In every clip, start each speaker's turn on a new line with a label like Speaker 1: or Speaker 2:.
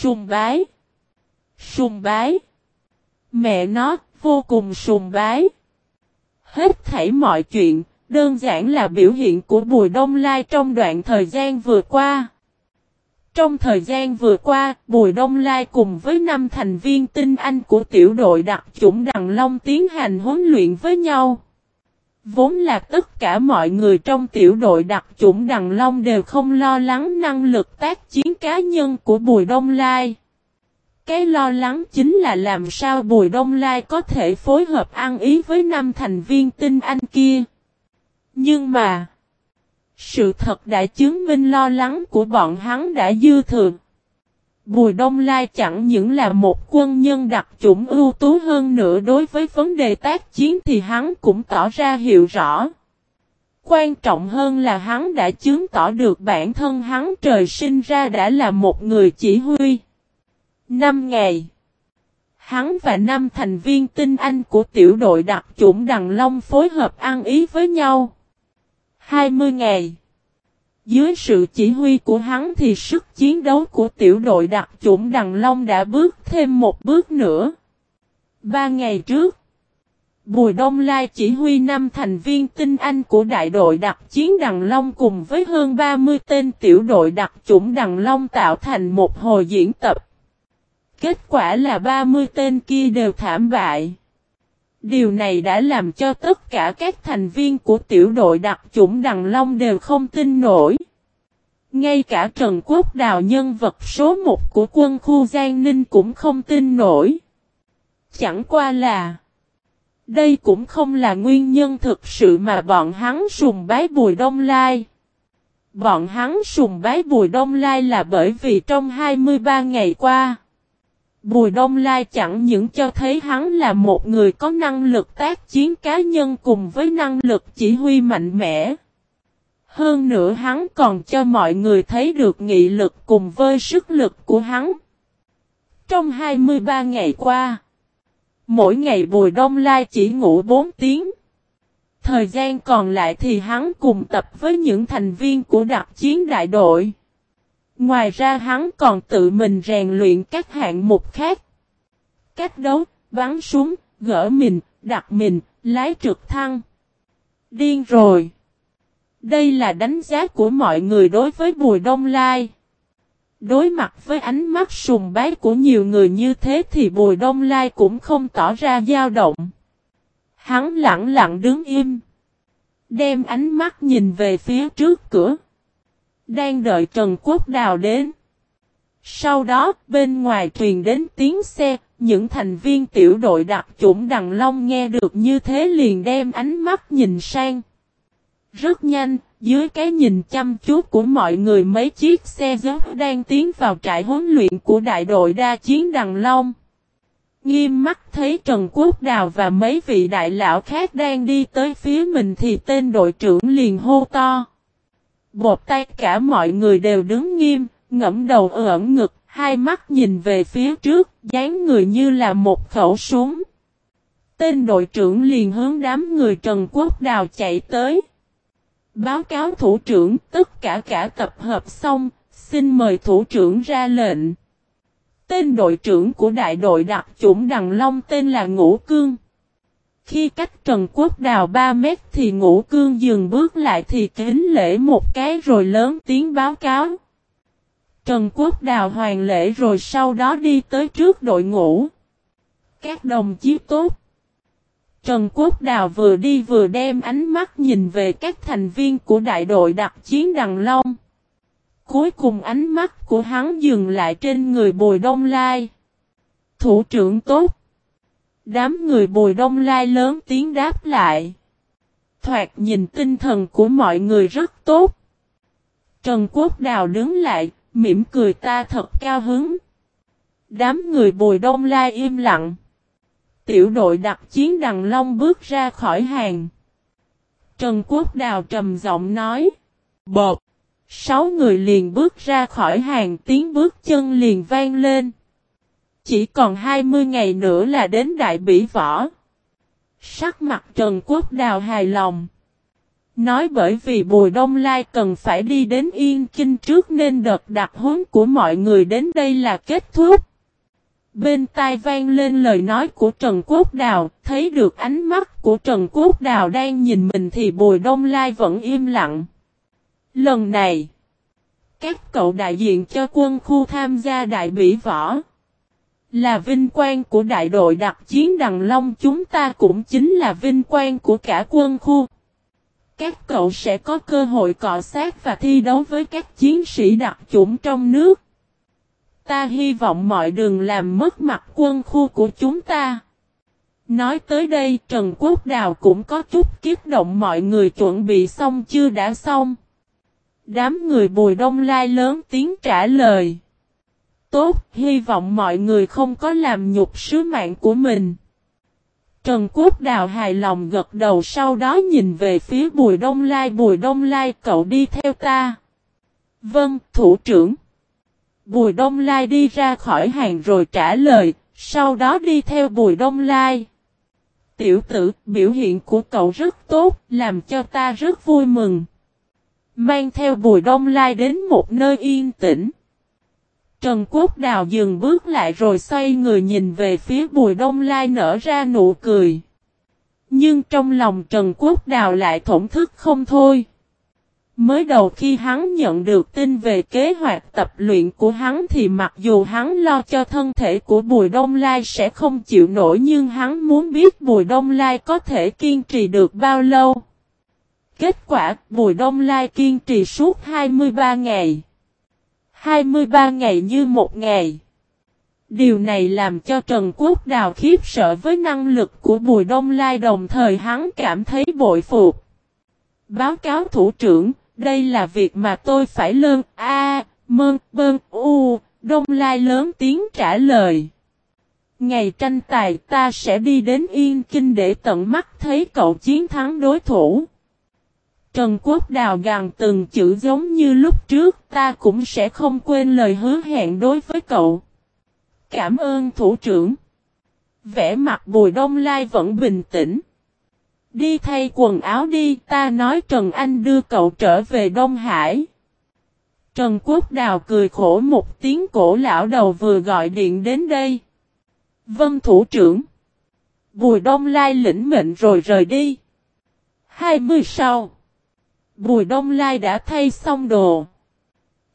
Speaker 1: Sùng bái. Sùng bái. Mẹ nó, vô cùng sùng bái. Hết thảy mọi chuyện, đơn giản là biểu hiện của Bùi Đông Lai trong đoạn thời gian vừa qua. Trong thời gian vừa qua, Bùi Đông Lai cùng với năm thành viên tinh anh của tiểu đội đặc chủng Đằng Long tiến hành huấn luyện với nhau. Vốn là tất cả mọi người trong tiểu đội đặc chủng Đằng Long đều không lo lắng năng lực tác chiến cá nhân của Bùi Đông Lai. Cái lo lắng chính là làm sao Bùi Đông Lai có thể phối hợp ăn ý với năm thành viên tinh anh kia. Nhưng mà, sự thật đã chứng minh lo lắng của bọn hắn đã dư thừa. Bùi Đông Lai chẳng những là một quân nhân đặc chủng ưu tú hơn nữa đối với vấn đề tác chiến thì hắn cũng tỏ ra hiệu rõ. Quan trọng hơn là hắn đã chứng tỏ được bản thân hắn trời sinh ra đã là một người chỉ huy. Năm ngày, Hắn và năm thành viên tinh anh của tiểu đội đặc chủng Đằng Long phối hợp ăn ý với nhau. 20 ngày dưới sự chỉ huy của hắn thì sức chiến đấu của tiểu đội đặc chủng Đằng Long đã bước thêm một bước nữa. Ba ngày trước, Bùi Đông Lai chỉ huy năm thành viên tinh anh của đại đội đặc chiến Đằng Long cùng với hơn 30 tên tiểu đội đặc chủng Đằng Long tạo thành một hồi diễn tập. Kết quả là 30 tên kia đều thảm bại. Điều này đã làm cho tất cả các thành viên của tiểu đội đặc chủng Đằng Long đều không tin nổi. Ngay cả Trần Quốc Đào nhân vật số 1 của quân khu Giang Ninh cũng không tin nổi. Chẳng qua là, Đây cũng không là nguyên nhân thực sự mà bọn hắn sùng bái Bùi Đông Lai. Bọn hắn sùng bái Bùi Đông Lai là bởi vì trong 23 ngày qua Bùi Đông Lai chẳng những cho thấy hắn là một người có năng lực tác chiến cá nhân cùng với năng lực chỉ huy mạnh mẽ. Hơn nữa hắn còn cho mọi người thấy được nghị lực cùng với sức lực của hắn. Trong 23 ngày qua, mỗi ngày Bùi Đông Lai chỉ ngủ 4 tiếng. Thời gian còn lại thì hắn cùng tập với những thành viên của đặc chiến đại đội. Ngoài ra hắn còn tự mình rèn luyện các hạng mục khác. Cách đấu, bắn súng, gỡ mình, đặt mình, lái trực thăng. Điên rồi. Đây là đánh giá của mọi người đối với Bùi Đông Lai. Đối mặt với ánh mắt sùng bái của nhiều người như thế thì Bùi Đông Lai cũng không tỏ ra dao động. Hắn lặng lặng đứng im. Đem ánh mắt nhìn về phía trước cửa. Đang đợi Trần Quốc Đào đến. Sau đó, bên ngoài truyền đến tiếng xe, những thành viên tiểu đội đặc chủng Đằng Long nghe được như thế liền đem ánh mắt nhìn sang. Rất nhanh, dưới cái nhìn chăm chú của mọi người mấy chiếc xe giáp đang tiến vào trại huấn luyện của đại đội đa chiến Đằng Long. Nghiêm mắt thấy Trần Quốc Đào và mấy vị đại lão khác đang đi tới phía mình thì tên đội trưởng liền hô to. Bột tay cả mọi người đều đứng nghiêm, ngẫm đầu ẩn ngực, hai mắt nhìn về phía trước, dáng người như là một khẩu súng. Tên đội trưởng liền hướng đám người Trần Quốc Đào chạy tới. Báo cáo thủ trưởng tất cả cả tập hợp xong, xin mời thủ trưởng ra lệnh. Tên đội trưởng của đại đội đặc chủng Đằng Long tên là Ngũ Cương. Khi cách Trần Quốc Đào 3 mét thì Ngũ Cương dừng bước lại thì kính lễ một cái rồi lớn tiếng báo cáo. Trần Quốc Đào hoàn lễ rồi sau đó đi tới trước đội ngũ. Các đồng chí tốt. Trần Quốc Đào vừa đi vừa đem ánh mắt nhìn về các thành viên của đại đội đặc chiến Đằng Long. Cuối cùng ánh mắt của hắn dừng lại trên người Bùi Đông Lai. Thủ trưởng tốt. Đám người Bùi Đông Lai lớn tiếng đáp lại. Thoạt nhìn tinh thần của mọi người rất tốt. Trần Quốc Đào đứng lại, mỉm cười ta thật cao hứng. Đám người Bùi Đông Lai im lặng tiểu đội đặc chiến Đằng Long bước ra khỏi hàng. Trần Quốc Đào trầm giọng nói. Bột. Sáu người liền bước ra khỏi hàng tiếng bước chân liền vang lên. Chỉ còn 20 ngày nữa là đến đại bỉ võ. Sắc mặt Trần Quốc Đào hài lòng. Nói bởi vì Bùi Đông Lai cần phải đi đến Yên Kinh trước nên đợt đặt huấn của mọi người đến đây là kết thúc. Bên tai vang lên lời nói của Trần Quốc Đào, thấy được ánh mắt của Trần Quốc Đào đang nhìn mình thì Bùi Đông Lai vẫn im lặng. Lần này, các cậu đại diện cho quân khu tham gia đại bỉ võ. Là vinh quang của đại đội đặc chiến Đằng Long, chúng ta cũng chính là vinh quang của cả quân khu. Các cậu sẽ có cơ hội cọ sát và thi đấu với các chiến sĩ đặc chủng trong nước. Ta hy vọng mọi đường làm mất mặt quân khu của chúng ta. Nói tới đây, Trần Quốc Đào cũng có chút kiếp động, mọi người chuẩn bị xong chưa đã xong. Đám người bùi đông lai lớn tiếng trả lời. Tốt, hy vọng mọi người không có làm nhục sứ mạng của mình. Trần Quốc Đào hài lòng gật đầu sau đó nhìn về phía Bùi Đông Lai. Bùi Đông Lai cậu đi theo ta. Vâng, thủ trưởng. Bùi Đông Lai đi ra khỏi hàng rồi trả lời, sau đó đi theo Bùi Đông Lai. Tiểu tử, biểu hiện của cậu rất tốt, làm cho ta rất vui mừng. Mang theo Bùi Đông Lai đến một nơi yên tĩnh. Trần Quốc Đào dừng bước lại rồi xoay người nhìn về phía Bùi Đông Lai nở ra nụ cười. Nhưng trong lòng Trần Quốc Đào lại thổn thức không thôi. Mới đầu khi hắn nhận được tin về kế hoạch tập luyện của hắn thì mặc dù hắn lo cho thân thể của Bùi Đông Lai sẽ không chịu nổi nhưng hắn muốn biết Bùi Đông Lai có thể kiên trì được bao lâu. Kết quả, Bùi Đông Lai kiên trì suốt 23 ngày. 23 ngày như một ngày. Điều này làm cho Trần Quốc Đào khiếp sợ với năng lực của Bùi Đông Lai đồng thời hắn cảm thấy bội phục. Báo cáo thủ trưởng, đây là việc mà tôi phải lơn A, mơn, bơn, u, Đông Lai lớn tiếng trả lời. Ngày tranh tài ta sẽ đi đến Yên Kinh để tận mắt thấy cậu chiến thắng đối thủ. Trần Quốc Đào gằn từng chữ giống như lúc trước, ta cũng sẽ không quên lời hứa hẹn đối với cậu. Cảm ơn thủ trưởng. Vẽ mặt Bùi Đông Lai vẫn bình tĩnh. Đi thay quần áo đi, ta nói Trần Anh đưa cậu trở về Đông Hải. Trần Quốc Đào cười khổ một tiếng cổ lão đầu vừa gọi điện đến đây. Vân thủ trưởng. Bùi Đông Lai lĩnh mệnh rồi rời đi. 20 sau. Bùi Đông Lai đã thay xong đồ.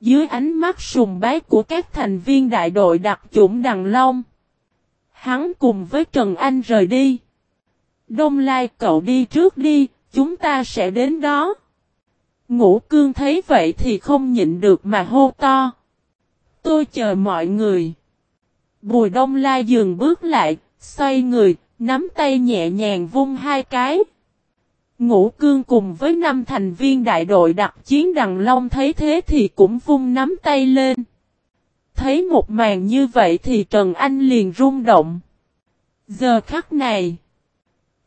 Speaker 1: Dưới ánh mắt sùng bái của các thành viên đại đội đặc chủng Đằng Long. Hắn cùng với Trần Anh rời đi. Đông Lai cậu đi trước đi, chúng ta sẽ đến đó. Ngũ cương thấy vậy thì không nhịn được mà hô to. Tôi chờ mọi người. Bùi Đông Lai dừng bước lại, xoay người, nắm tay nhẹ nhàng vung hai cái. Ngũ cương cùng với năm thành viên đại đội đặc chiến Đằng Long thấy thế thì cũng vung nắm tay lên. Thấy một màn như vậy thì Trần Anh liền rung động. Giờ khắc này,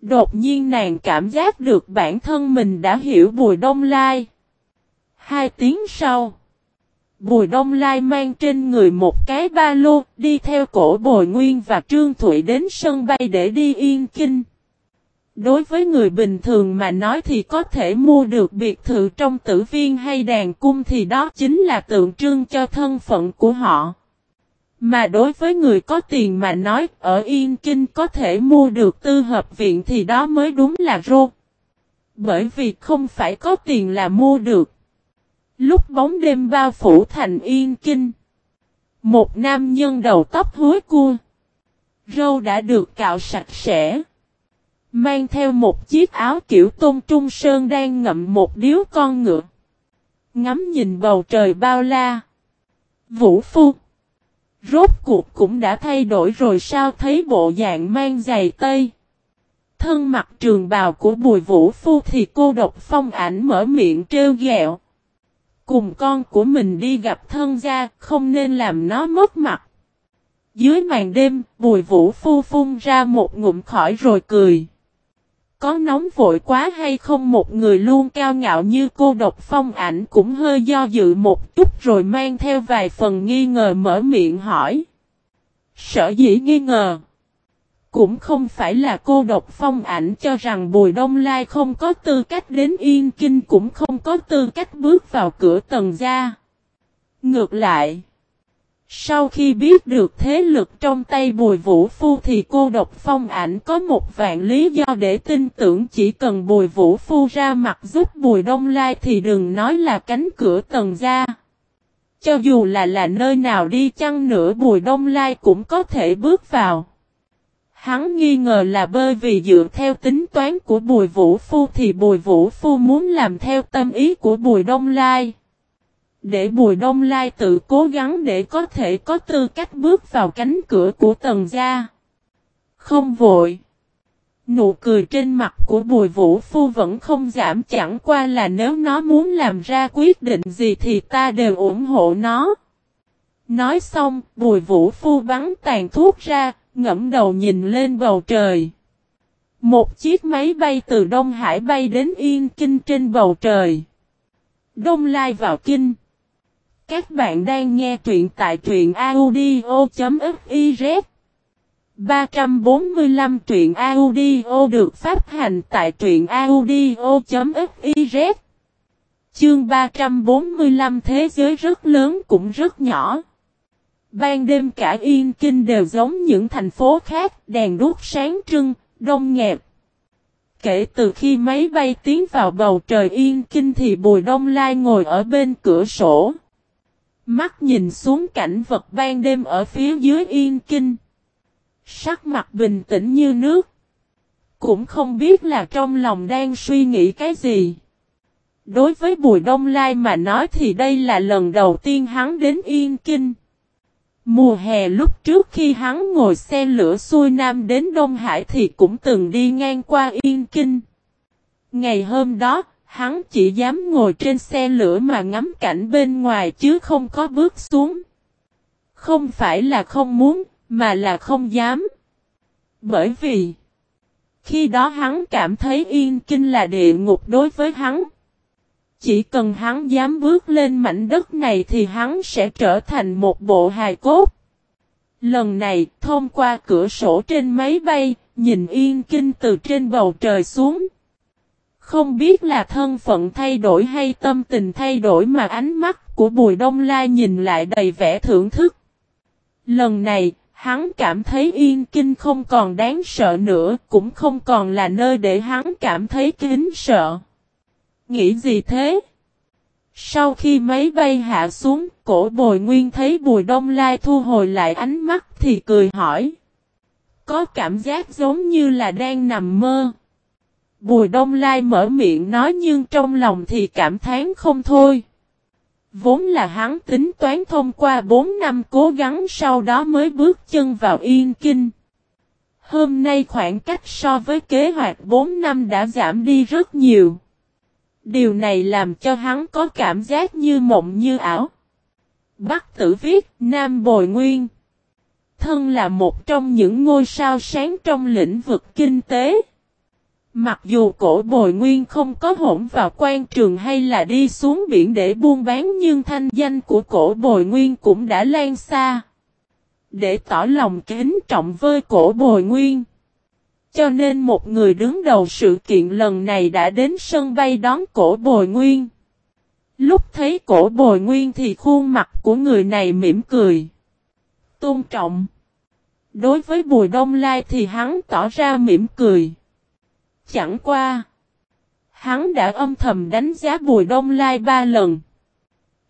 Speaker 1: đột nhiên nàng cảm giác được bản thân mình đã hiểu Bùi Đông Lai. Hai tiếng sau, Bùi Đông Lai mang trên người một cái ba lô đi theo cổ Bồi Nguyên và Trương Thụy đến sân bay để đi Yên Kinh. Đối với người bình thường mà nói thì có thể mua được biệt thự trong tử viên hay đàn cung thì đó chính là tượng trưng cho thân phận của họ. Mà đối với người có tiền mà nói, ở Yên Kinh có thể mua được tư hợp viện thì đó mới đúng là rô. Bởi vì không phải có tiền là mua được. Lúc bóng đêm bao phủ thành Yên Kinh. Một nam nhân đầu tóc hối cua. Râu đã được cạo sạch sẽ. Mang theo một chiếc áo kiểu tôn trung sơn đang ngậm một điếu con ngựa. Ngắm nhìn bầu trời bao la. Vũ phu. Rốt cuộc cũng đã thay đổi rồi sao thấy bộ dạng mang giày tây. Thân mặt trường bào của bùi vũ phu thì cô độc phong ảnh mở miệng trêu ghẹo. Cùng con của mình đi gặp thân gia không nên làm nó mất mặt. Dưới màn đêm, bùi vũ phu phun ra một ngụm khỏi rồi cười. Có nóng vội quá hay không một người luôn cao ngạo như cô độc phong ảnh cũng hơi do dự một chút rồi mang theo vài phần nghi ngờ mở miệng hỏi. Sở dĩ nghi ngờ. Cũng không phải là cô độc phong ảnh cho rằng Bùi Đông Lai không có tư cách đến Yên Kinh cũng không có tư cách bước vào cửa tầng gia. Ngược lại, sau khi biết được thế lực trong tay Bùi Vũ Phu thì cô độc phong ảnh có một vạn lý do để tin tưởng chỉ cần Bùi Vũ Phu ra mặt giúp Bùi Đông Lai thì đừng nói là cánh cửa tầng ra Cho dù là là nơi nào đi chăng nữa Bùi Đông Lai cũng có thể bước vào. Hắn nghi ngờ là bởi vì dựa theo tính toán của Bùi Vũ Phu thì Bùi Vũ Phu muốn làm theo tâm ý của Bùi Đông Lai. Để Bùi Đông Lai tự cố gắng để có thể có tư cách bước vào cánh cửa của tầng gia. Không vội. Nụ cười trên mặt của Bùi Vũ Phu vẫn không giảm chẳng qua là nếu nó muốn làm ra quyết định gì thì ta đều ủng hộ nó. Nói xong, Bùi Vũ Phu bắn tàn thuốc ra, ngẫm đầu nhìn lên bầu trời. Một chiếc máy bay từ Đông Hải bay đến Yên Kinh trên bầu trời. Đông Lai vào Kinh. Các bạn đang nghe truyện tại truyện audio.fiz 345 truyện audio được phát hành tại truyện audio.fiz Chương 345 thế giới rất lớn cũng rất nhỏ. Ban đêm cả Yên Kinh đều giống những thành phố khác, đèn đuốc sáng trưng, đông nghẹp. Kể từ khi máy bay tiến vào bầu trời Yên Kinh thì Bùi Đông Lai ngồi ở bên cửa sổ. Mắt nhìn xuống cảnh vật ban đêm ở phía dưới Yên Kinh. Sắc mặt bình tĩnh như nước. Cũng không biết là trong lòng đang suy nghĩ cái gì. Đối với Bùi Đông Lai mà nói thì đây là lần đầu tiên hắn đến Yên Kinh. Mùa hè lúc trước khi hắn ngồi xe lửa xuôi Nam đến Đông Hải thì cũng từng đi ngang qua Yên Kinh. Ngày hôm đó, hắn chỉ dám ngồi trên xe lửa mà ngắm cảnh bên ngoài chứ không có bước xuống. Không phải là không muốn, mà là không dám. Bởi vì, khi đó hắn cảm thấy Yên Kinh là địa ngục đối với hắn. Chỉ cần hắn dám bước lên mảnh đất này thì hắn sẽ trở thành một bộ hài cốt. Lần này, thông qua cửa sổ trên máy bay, nhìn yên kinh từ trên bầu trời xuống. Không biết là thân phận thay đổi hay tâm tình thay đổi mà ánh mắt của Bùi Đông Lai nhìn lại đầy vẻ thưởng thức. Lần này, hắn cảm thấy yên kinh không còn đáng sợ nữa, cũng không còn là nơi để hắn cảm thấy kính sợ. Nghĩ gì thế? Sau khi máy bay hạ xuống, cổ bồi nguyên thấy bùi đông lai thu hồi lại ánh mắt thì cười hỏi. Có cảm giác giống như là đang nằm mơ. Bùi đông lai mở miệng nói nhưng trong lòng thì cảm thán không thôi. Vốn là hắn tính toán thông qua 4 năm cố gắng sau đó mới bước chân vào yên kinh. Hôm nay khoảng cách so với kế hoạch 4 năm đã giảm đi rất nhiều. Điều này làm cho hắn có cảm giác như mộng như ảo. Bắc tử viết, Nam Bồi Nguyên. Thân là một trong những ngôi sao sáng trong lĩnh vực kinh tế. Mặc dù cổ bồi nguyên không có hỗn vào quan trường hay là đi xuống biển để buôn bán nhưng thanh danh của cổ bồi nguyên cũng đã lan xa. Để tỏ lòng kính trọng với cổ bồi nguyên. Cho nên một người đứng đầu sự kiện lần này đã đến sân bay đón cổ bồi nguyên. Lúc thấy cổ bồi nguyên thì khuôn mặt của người này mỉm cười. Tôn trọng. Đối với Bùi Đông Lai thì hắn tỏ ra mỉm cười. Chẳng qua. Hắn đã âm thầm đánh giá Bùi Đông Lai ba lần.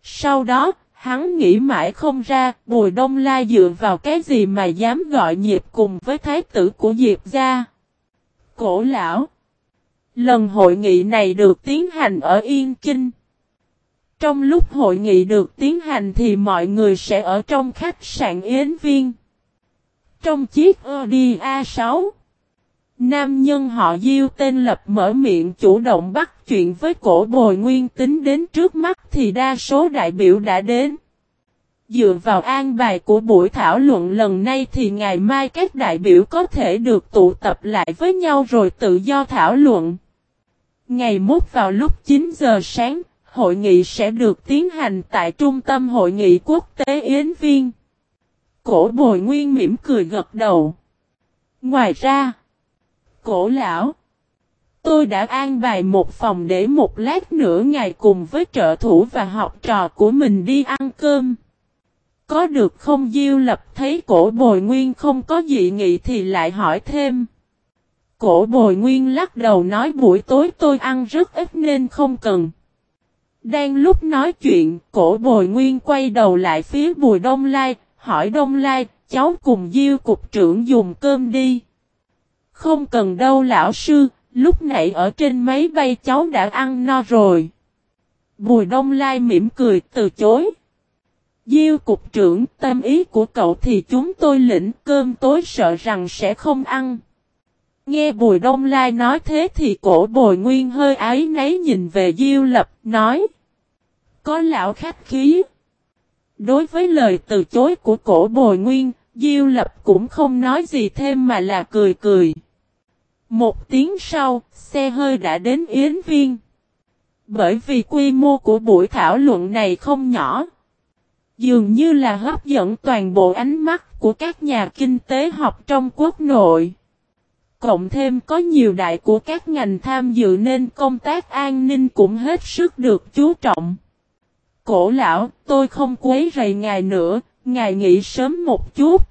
Speaker 1: Sau đó, hắn nghĩ mãi không ra Bùi Đông Lai dựa vào cái gì mà dám gọi nhịp cùng với thái tử của Diệp gia. Cổ lão. Lần hội nghị này được tiến hành ở Yên Kinh. Trong lúc hội nghị được tiến hành thì mọi người sẽ ở trong khách sạn Yến Viên. Trong chiếc Audi A6, nam nhân họ Diêu tên Lập mở miệng chủ động bắt chuyện với cổ bồi nguyên tính đến trước mắt thì đa số đại biểu đã đến. Dựa vào an bài của buổi thảo luận lần này thì ngày mai các đại biểu có thể được tụ tập lại với nhau rồi tự do thảo luận. Ngày mốt vào lúc 9 giờ sáng, hội nghị sẽ được tiến hành tại Trung tâm Hội nghị Quốc tế Yến Viên. Cổ bồi nguyên mỉm cười gật đầu. Ngoài ra, cổ lão, tôi đã an bài một phòng để một lát nữa ngày cùng với trợ thủ và học trò của mình đi ăn cơm. Có được không Diêu Lập thấy cổ bồi nguyên không có dị nghị thì lại hỏi thêm. Cổ bồi nguyên lắc đầu nói buổi tối tôi ăn rất ít nên không cần. Đang lúc nói chuyện, cổ bồi nguyên quay đầu lại phía bùi đông lai, hỏi đông lai, cháu cùng diêu cục trưởng dùng cơm đi. Không cần đâu lão sư, lúc nãy ở trên máy bay cháu đã ăn no rồi. Bùi đông lai mỉm cười từ chối. Diêu cục trưởng tâm ý của cậu thì chúng tôi lĩnh cơm tối sợ rằng sẽ không ăn. Nghe Bùi Đông Lai nói thế thì cổ bồi nguyên hơi ái nấy nhìn về Diêu Lập, nói. Có lão khách khí. Đối với lời từ chối của cổ bồi nguyên, Diêu Lập cũng không nói gì thêm mà là cười cười. Một tiếng sau, xe hơi đã đến Yến Viên. Bởi vì quy mô của buổi thảo luận này không nhỏ. Dường như là hấp dẫn toàn bộ ánh mắt của các nhà kinh tế học trong quốc nội. Cộng thêm có nhiều đại của các ngành tham dự nên công tác an ninh cũng hết sức được chú trọng. Cổ lão, tôi không quấy rầy ngài nữa, ngài nghỉ sớm một chút.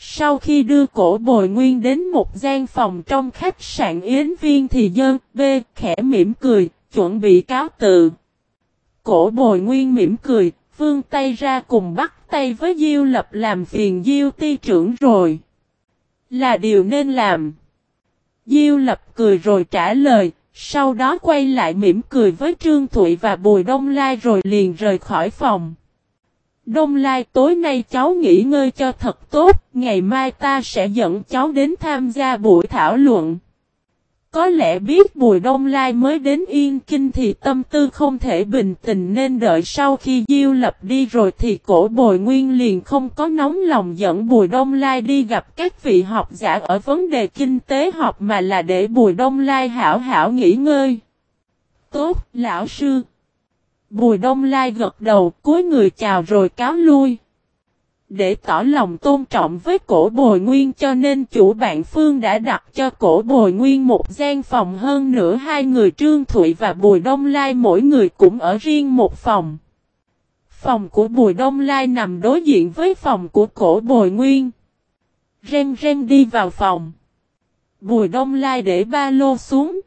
Speaker 1: Sau khi đưa cổ bồi nguyên đến một gian phòng trong khách sạn Yến Viên thì dơn, B, khẽ mỉm cười, chuẩn bị cáo tự. Cổ bồi nguyên mỉm cười, vương tay ra cùng bắt tay với Diêu Lập làm phiền Diêu ti trưởng rồi. Là điều nên làm. Diêu Lập cười rồi trả lời, sau đó quay lại mỉm cười với Trương Thụy và Bùi Đông Lai rồi liền rời khỏi phòng. Đông Lai tối nay cháu nghỉ ngơi cho thật tốt, ngày mai ta sẽ dẫn cháu đến tham gia buổi thảo luận. Có lẽ biết Bùi Đông Lai mới đến Yên Kinh thì tâm tư không thể bình tĩnh nên đợi sau khi Diêu Lập đi rồi thì cổ Bồi Nguyên liền không có nóng lòng dẫn Bùi Đông Lai đi gặp các vị học giả ở vấn đề kinh tế học mà là để Bùi Đông Lai hảo hảo nghỉ ngơi. Tốt, lão sư. Bùi Đông Lai gật đầu, cúi người chào rồi cáo lui. Để tỏ lòng tôn trọng với cổ bồi nguyên cho nên chủ bạn Phương đã đặt cho cổ bồi nguyên một gian phòng hơn nữa hai người Trương Thụy và Bùi Đông Lai mỗi người cũng ở riêng một phòng. Phòng của Bùi Đông Lai nằm đối diện với phòng của cổ bồi nguyên. Ren ren đi vào phòng. Bùi Đông Lai để ba lô xuống.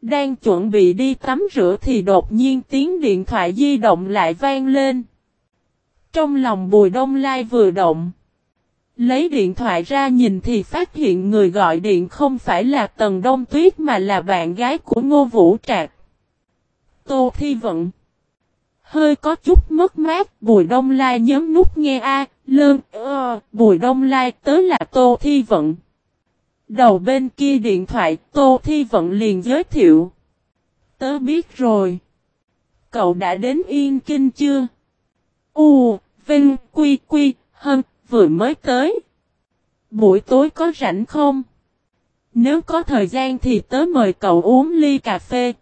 Speaker 1: Đang chuẩn bị đi tắm rửa thì đột nhiên tiếng điện thoại di động lại vang lên. Trong lòng Bùi Đông Lai vừa động. Lấy điện thoại ra nhìn thì phát hiện người gọi điện không phải là Tần Đông Tuyết mà là bạn gái của Ngô Vũ Trạc. Tô Thi Vận. Hơi có chút mất mát, Bùi Đông Lai nhấn nút nghe A, lơn, ơ, Bùi Đông Lai tới là Tô Thi Vận. Đầu bên kia điện thoại, Tô Thi Vận liền giới thiệu. Tớ biết rồi. Cậu đã đến Yên Kinh chưa? U, Vinh, Quy, Quy, Hân, vừa mới tới. Buổi tối có rảnh không? Nếu có thời gian thì tớ mời cậu uống ly cà phê.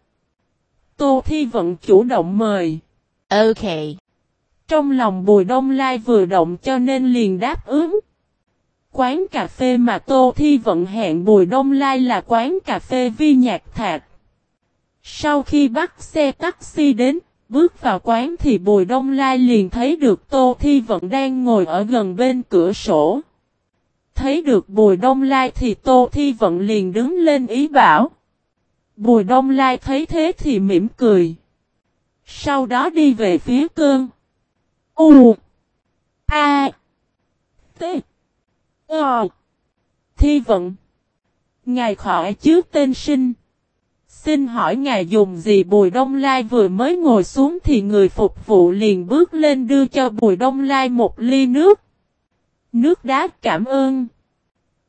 Speaker 1: Tô Thi Vận chủ động mời.
Speaker 2: Ok.
Speaker 1: Trong lòng Bùi Đông Lai vừa động cho nên liền đáp ứng. Quán cà phê mà Tô Thi Vận hẹn Bùi Đông Lai là quán cà phê Vi Nhạc Thạc. Sau khi bắt xe taxi đến, Bước vào quán thì Bùi Đông Lai liền thấy được Tô Thi Vận đang ngồi ở gần bên cửa sổ. Thấy được Bùi Đông Lai thì Tô Thi Vận liền đứng lên ý bảo. Bùi Đông Lai thấy thế thì mỉm cười. Sau đó đi về phía cơn. U. A. T. Ờ. Thi Vận. Ngài khỏi trước tên sinh. Xin hỏi ngài dùng gì Bùi Đông Lai vừa mới ngồi xuống thì người phục vụ liền bước lên đưa cho Bùi Đông Lai một ly nước. Nước đá, cảm ơn.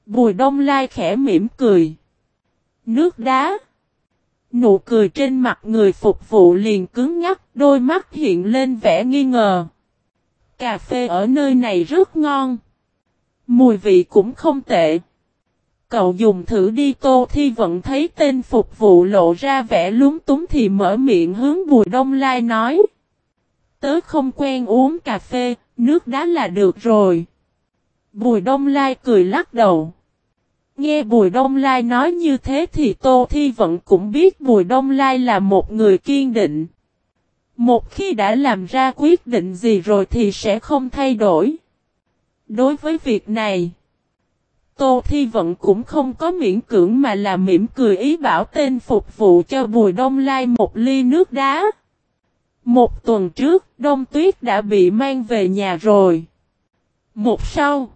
Speaker 1: Bùi Đông Lai khẽ mỉm cười. Nước đá. Nụ cười trên mặt người phục vụ liền cứng nhắc đôi mắt hiện lên vẻ nghi ngờ. Cà phê ở nơi này rất ngon. Mùi vị cũng không tệ. Cậu dùng thử đi tô thi vẫn thấy tên phục vụ lộ ra vẻ lúng túng thì mở miệng hướng Bùi Đông Lai nói. Tớ không quen uống cà phê, nước đá là được rồi. Bùi Đông Lai cười lắc đầu. Nghe Bùi Đông Lai nói như thế thì Tô Thi vẫn cũng biết Bùi Đông Lai là một người kiên định. Một khi đã làm ra quyết định gì rồi thì sẽ không thay đổi. Đối với việc này, Tô Thi Vận cũng không có miễn cưỡng mà là mỉm cười ý bảo tên phục vụ cho Bùi Đông Lai một ly nước đá. Một tuần trước, Đông Tuyết đã bị mang về nhà rồi. Một sau.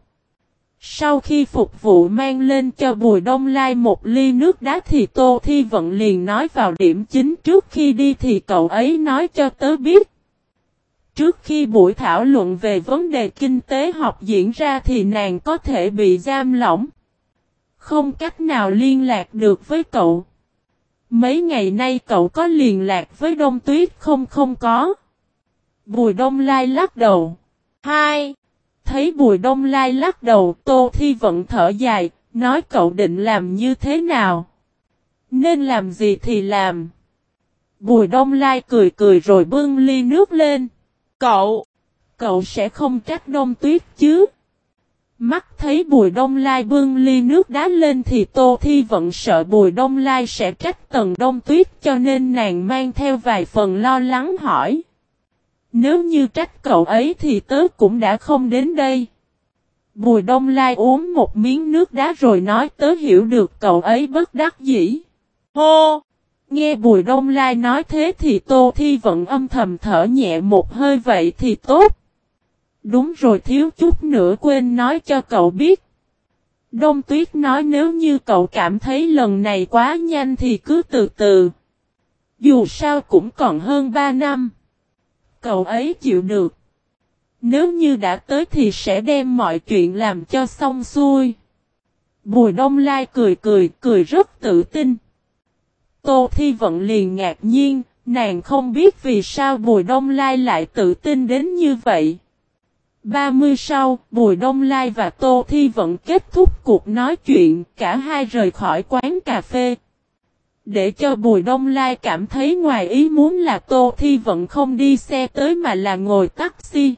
Speaker 1: Sau khi phục vụ mang lên cho Bùi Đông Lai một ly nước đá thì Tô Thi Vận liền nói vào điểm chính trước khi đi thì cậu ấy nói cho tớ biết. Trước khi buổi thảo luận về vấn đề kinh tế học diễn ra thì nàng có thể bị giam lỏng. Không cách nào liên lạc được với cậu. Mấy ngày nay cậu có liên lạc với Đông Tuyết không không có. Bùi Đông Lai lắc đầu. Hai. Thấy Bùi Đông Lai lắc đầu Tô Thi vẫn thở dài, nói cậu định làm như thế nào? Nên làm gì thì làm. Bùi Đông Lai cười cười rồi bưng ly nước lên. Cậu, cậu sẽ không trách đông tuyết chứ? Mắt thấy Bùi Đông Lai bưng ly nước đá lên thì Tô Thi vẫn sợ Bùi Đông Lai sẽ trách Tần Đông Tuyết cho nên nàng mang theo vài phần lo lắng hỏi. Nếu như trách cậu ấy thì tớ cũng đã không đến đây. Bùi Đông Lai uống một miếng nước đá rồi nói tớ hiểu được cậu ấy bất đắc dĩ. Hô! Nghe Bùi Đông Lai nói thế thì Tô Thi vẫn âm thầm thở nhẹ một hơi vậy thì tốt. Đúng rồi thiếu chút nữa quên nói cho cậu biết. Đông Tuyết nói nếu như cậu cảm thấy lần này quá nhanh thì cứ từ từ. Dù sao cũng còn hơn 3 năm. Cậu ấy chịu được. Nếu như đã tới thì sẽ đem mọi chuyện làm cho xong xuôi. Bùi Đông Lai cười cười, cười rất tự tin. Tô Thi Vận liền ngạc nhiên, nàng không biết vì sao Bùi Đông Lai lại tự tin đến như vậy. 30 sau, Bùi Đông Lai và Tô Thi Vận kết thúc cuộc nói chuyện, cả hai rời khỏi quán cà phê. Để cho Bùi Đông Lai cảm thấy ngoài ý muốn là Tô Thi Vận không đi xe tới mà là ngồi taxi.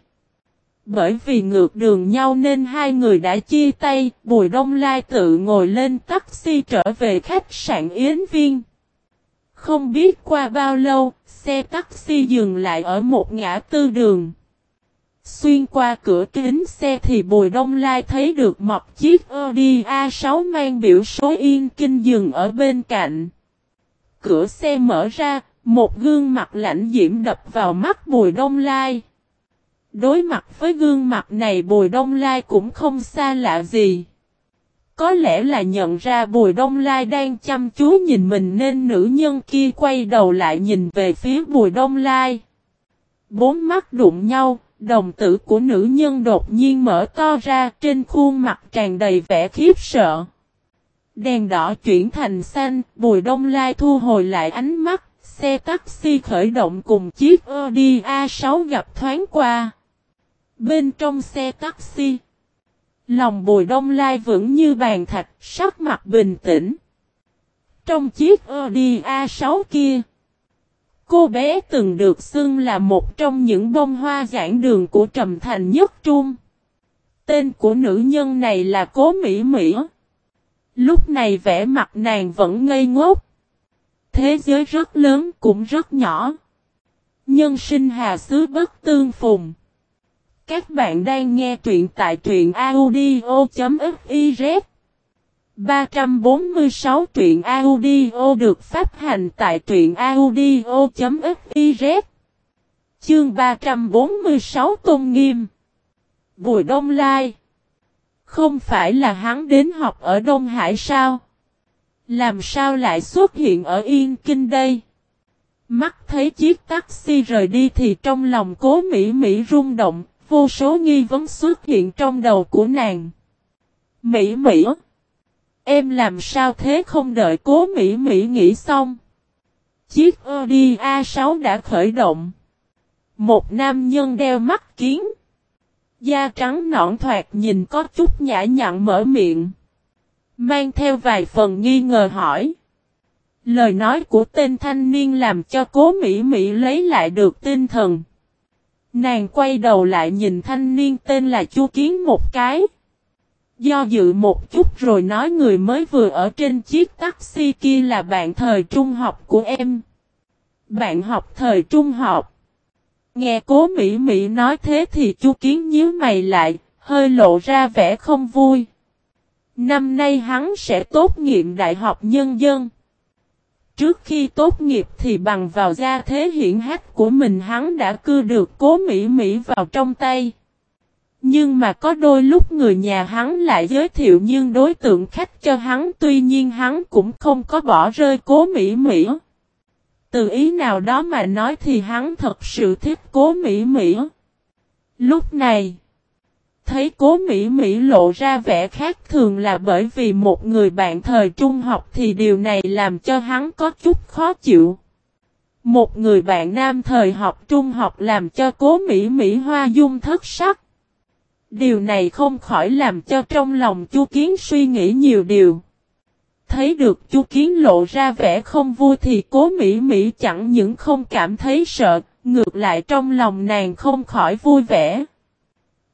Speaker 1: Bởi vì ngược đường nhau nên hai người đã chia tay, Bùi Đông Lai tự ngồi lên taxi trở về khách sạn Yến Viên. Không biết qua bao lâu, xe taxi dừng lại ở một ngã tư đường. Xuyên qua cửa kính xe thì Bùi Đông Lai thấy được một chiếc Audi A6 mang biểu số yên kinh dừng ở bên cạnh. Cửa xe mở ra, một gương mặt lạnh diễm đập vào mắt Bùi Đông Lai. Đối mặt với gương mặt này Bùi Đông Lai cũng không xa lạ gì. Có lẽ là nhận ra Bùi Đông Lai đang chăm chú nhìn mình nên nữ nhân kia quay đầu lại nhìn về phía Bùi Đông Lai. Bốn mắt đụng nhau, đồng tử của nữ nhân đột nhiên mở to ra trên khuôn mặt tràn đầy vẻ khiếp sợ. Đèn đỏ chuyển thành xanh, Bùi Đông Lai thu hồi lại ánh mắt, xe taxi khởi động cùng chiếc Audi A6 gặp thoáng qua. Bên trong xe taxi, Lòng bùi đông lai vững như bàn thạch, sắc mặt bình tĩnh. Trong chiếc Audi A6 kia, cô bé từng được xưng là một trong những bông hoa giảng đường của Trầm Thành nhất trung. Tên của nữ nhân này là Cố Mỹ Mỹ. Lúc này vẻ mặt nàng vẫn ngây ngốc. Thế giới rất lớn cũng rất nhỏ. Nhân sinh hà xứ bất tương phùng. Các bạn đang nghe truyện tại truyện audio.fiz 346 truyện audio được phát hành tại truyện audio.fiz Chương 346 Tôn Nghiêm Bùi Đông Lai Không phải là hắn đến học ở Đông Hải sao? Làm sao lại xuất hiện ở Yên Kinh đây? Mắt thấy chiếc taxi rời đi thì trong lòng cố Mỹ Mỹ rung động, vô số nghi vấn xuất hiện trong đầu của nàng. Mỹ Mỹ Em làm sao thế không đợi cố Mỹ Mỹ nghĩ xong. Chiếc Audi A6 đã khởi động. Một nam nhân đeo mắt kiến. Da trắng nõn thoạt nhìn có chút nhã nhặn mở miệng. Mang theo vài phần nghi ngờ hỏi. Lời nói của tên thanh niên làm cho cố Mỹ Mỹ lấy lại được tinh thần. Nàng quay đầu lại nhìn thanh niên tên là Chu Kiến một cái. Do dự một chút rồi nói người mới vừa ở trên chiếc taxi kia là bạn thời trung học của em. Bạn học thời trung học. Nghe cố Mỹ Mỹ nói thế thì chu kiến nhíu mày lại, hơi lộ ra vẻ không vui. Năm nay hắn sẽ tốt nghiệp đại học nhân dân. Trước khi tốt nghiệp thì bằng vào gia thế hiển hách của mình hắn đã cư được cố Mỹ Mỹ vào trong tay. Nhưng mà có đôi lúc người nhà hắn lại giới thiệu nhưng đối tượng khách cho hắn tuy nhiên hắn cũng không có bỏ rơi cố Mỹ Mỹ. Từ ý nào đó mà nói thì hắn thật sự thích cố Mỹ Mỹ. Lúc này, thấy cố Mỹ Mỹ lộ ra vẻ khác thường là bởi vì một người bạn thời trung học thì điều này làm cho hắn có chút khó chịu. Một người bạn nam thời học trung học làm cho cố Mỹ Mỹ hoa dung thất sắc. Điều này không khỏi làm cho trong lòng Chu Kiến suy nghĩ nhiều điều. Thấy được Chu Kiến lộ ra vẻ không vui thì cố Mỹ Mỹ chẳng những không cảm thấy sợ, ngược lại trong lòng nàng không khỏi vui vẻ.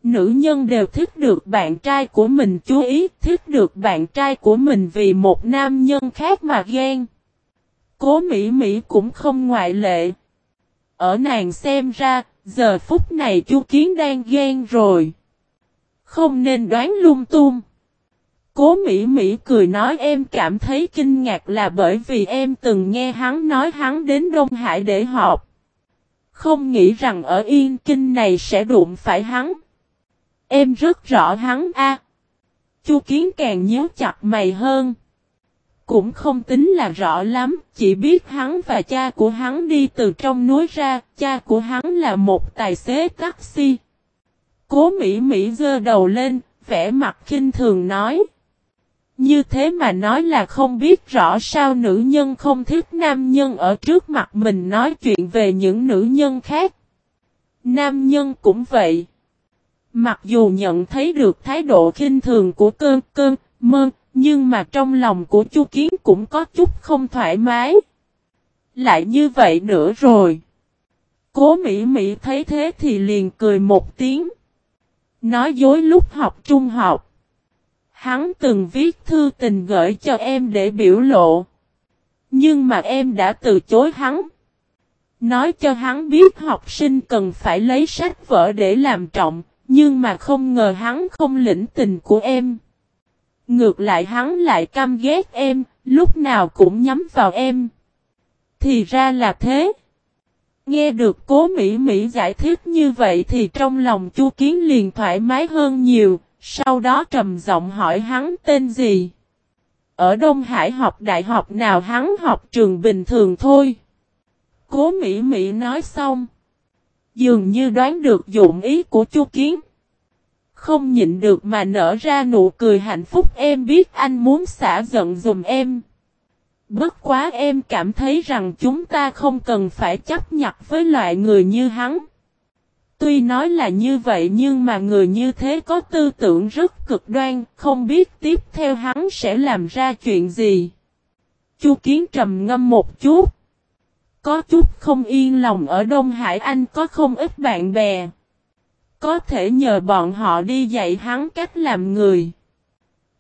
Speaker 1: Nữ nhân đều thích được bạn trai của mình chú ý, thích được bạn trai của mình vì một nam nhân khác mà ghen. Cố Mỹ Mỹ cũng không ngoại lệ. Ở nàng xem ra, giờ phút này Chu Kiến đang ghen rồi. Không nên đoán lung tung. Cố Mỹ Mỹ cười nói em cảm thấy kinh ngạc là bởi vì em từng nghe hắn nói hắn đến Đông Hải để họp. Không nghĩ rằng ở Yên Kinh này sẽ đụng phải hắn. Em rất rõ hắn a. Chu Kiến càng nhíu chặt mày hơn. Cũng không tính là rõ lắm, chỉ biết hắn và cha của hắn đi từ trong núi ra, cha của hắn là một tài xế taxi. Cố Mỹ Mỹ giơ đầu lên, vẻ mặt khinh thường nói. Như thế mà nói là không biết rõ sao nữ nhân không thích nam nhân ở trước mặt mình nói chuyện về những nữ nhân khác. Nam nhân cũng vậy. Mặc dù nhận thấy được thái độ khinh thường của cơn cơn, mơ, nhưng mà trong lòng của Chu Kiến cũng có chút không thoải mái. Lại như vậy nữa rồi. Cố Mỹ Mỹ thấy thế thì liền cười một tiếng. Nói dối lúc học trung học. Hắn từng viết thư tình gửi cho em để biểu lộ. Nhưng mà em đã từ chối hắn. Nói cho hắn biết học sinh cần phải lấy sách vở để làm trọng, nhưng mà không ngờ hắn không lĩnh tình của em. Ngược lại hắn lại căm ghét em, lúc nào cũng nhắm vào em. Thì ra là thế. Nghe được cố Mỹ Mỹ giải thích như vậy thì trong lòng Chu Kiến liền thoải mái hơn nhiều, sau đó trầm giọng hỏi hắn tên gì. Ở Đông Hải học đại học nào hắn học trường bình thường thôi. Cố Mỹ Mỹ nói xong. Dường như đoán được dụng ý của Chu Kiến. Không nhịn được mà nở ra nụ cười hạnh phúc em biết anh muốn xả giận dùm em. Bất quá em cảm thấy rằng chúng ta không cần phải chấp nhặt với loại người như hắn. Tuy nói là như vậy nhưng mà người như thế có tư tưởng rất cực đoan, không biết tiếp theo hắn sẽ làm ra chuyện gì. Chu Kiến trầm ngâm một chút. Có chút không yên lòng ở Đông Hải Anh có không ít bạn bè. Có thể nhờ bọn họ đi dạy hắn cách làm người.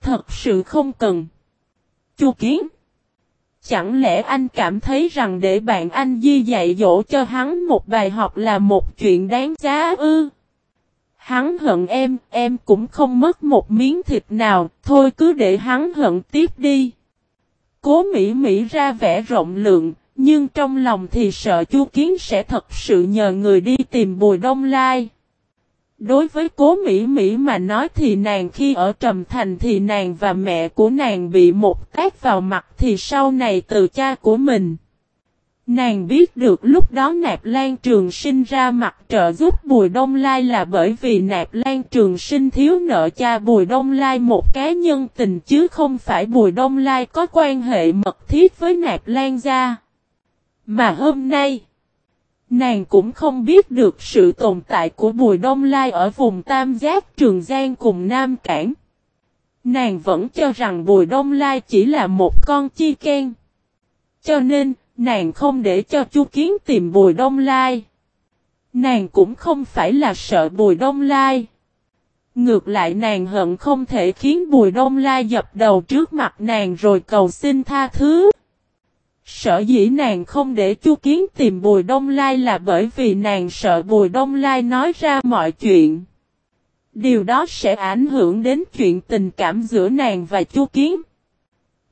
Speaker 1: Thật sự không cần. Chu Kiến Chẳng lẽ anh cảm thấy rằng để bạn anh Di dạy dỗ cho hắn một bài học là một chuyện đáng giá ư? Hắn hận em, em cũng không mất một miếng thịt nào, thôi cứ để hắn hận tiếp đi. Cố Mỹ Mỹ ra vẻ rộng lượng, nhưng trong lòng thì sợ Chu Kiến sẽ thật sự nhờ người đi tìm Bùi Đông Lai. Đối với cố Mỹ Mỹ mà nói thì nàng khi ở Trầm Thành thì nàng và mẹ của nàng bị một tác vào mặt thì sau này từ cha của mình. Nàng biết được lúc đó Nạp Lan Trường Sinh ra mặt trợ giúp Bùi Đông Lai là bởi vì Nạp Lan Trường Sinh thiếu nợ cha Bùi Đông Lai một cá nhân tình chứ không phải Bùi Đông Lai có quan hệ mật thiết với Nạp Lan gia. Mà hôm nay, Nàng cũng không biết được sự tồn tại của Bùi Đông Lai ở vùng Tam Giác Trường Giang cùng Nam Cảng. Nàng vẫn cho rằng Bùi Đông Lai chỉ là một con chi khen. Cho nên, nàng không để cho Chu Kiến tìm Bùi Đông Lai. Nàng cũng không phải là sợ Bùi Đông Lai. Ngược lại nàng hận không thể khiến Bùi Đông Lai dập đầu trước mặt nàng rồi cầu xin tha thứ. Sở dĩ nàng không để Chu Kiến tìm Bùi Đông Lai là bởi vì nàng sợ Bùi Đông Lai nói ra mọi chuyện. Điều đó sẽ ảnh hưởng đến chuyện tình cảm giữa nàng và Chu Kiến.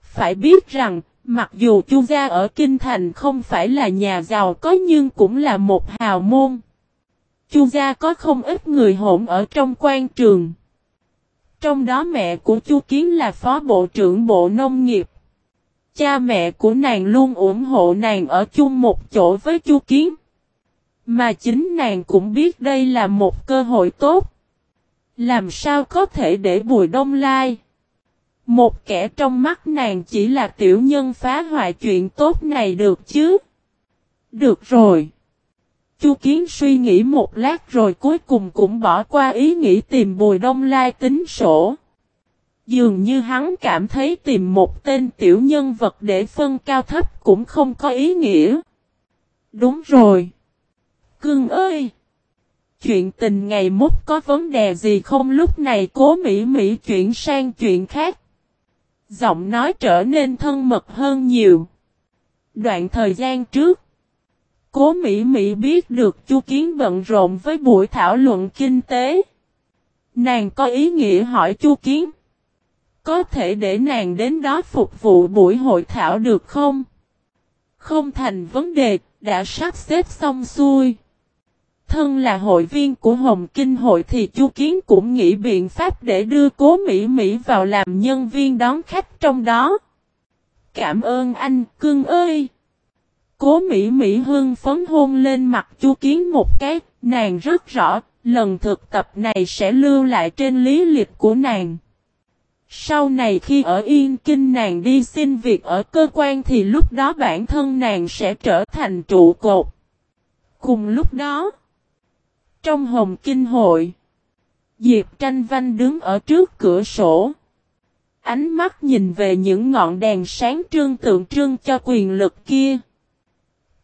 Speaker 1: Phải biết rằng, mặc dù Chu gia ở Kinh Thành không phải là nhà giàu có nhưng cũng là một hào môn. Chu gia có không ít người hỗn ở trong quan trường. Trong đó mẹ của Chu Kiến là phó bộ trưởng bộ nông nghiệp. Cha mẹ của nàng luôn ủng hộ nàng ở chung một chỗ với Chu Kiến. Mà chính nàng cũng biết đây là một cơ hội tốt. Làm sao có thể để Bùi Đông Lai? Một kẻ trong mắt nàng chỉ là tiểu nhân phá hoại chuyện tốt này được chứ? Được rồi. Chu Kiến suy nghĩ một lát rồi cuối cùng cũng bỏ qua ý nghĩ tìm Bùi Đông Lai tính sổ. Dường như hắn cảm thấy tìm một tên tiểu nhân vật để phân cao thấp cũng không có ý nghĩa. Đúng rồi. Cưng ơi! Chuyện tình ngày mốt có vấn đề gì không lúc này cố Mỹ Mỹ chuyển sang chuyện khác. Giọng nói trở nên thân mật hơn nhiều. Đoạn thời gian trước. Cố Mỹ Mỹ biết được Chu Kiến bận rộn với buổi thảo luận kinh tế. Nàng có ý nghĩa hỏi Chu Kiến. Có thể để nàng đến đó phục vụ buổi hội thảo được không? Không thành vấn đề, đã sắp xếp xong xuôi. Thân là hội viên của Hồng Kinh hội thì Chu Kiến cũng nghĩ biện pháp để đưa cố Mỹ Mỹ vào làm nhân viên đón khách trong đó. Cảm ơn anh, cưng ơi! Cố Mỹ Mỹ hương phấn hôn lên mặt Chu Kiến một cái, nàng rất rõ, lần thực tập này sẽ lưu lại trên lý lịch của nàng. Sau này khi ở Yên Kinh nàng đi xin việc ở cơ quan thì lúc đó bản thân nàng sẽ trở thành trụ cột. Cùng lúc đó, trong hồng kinh hội, Diệp Tranh Văn đứng ở trước cửa sổ. Ánh mắt nhìn về những ngọn đèn sáng trương tượng trưng cho quyền lực kia.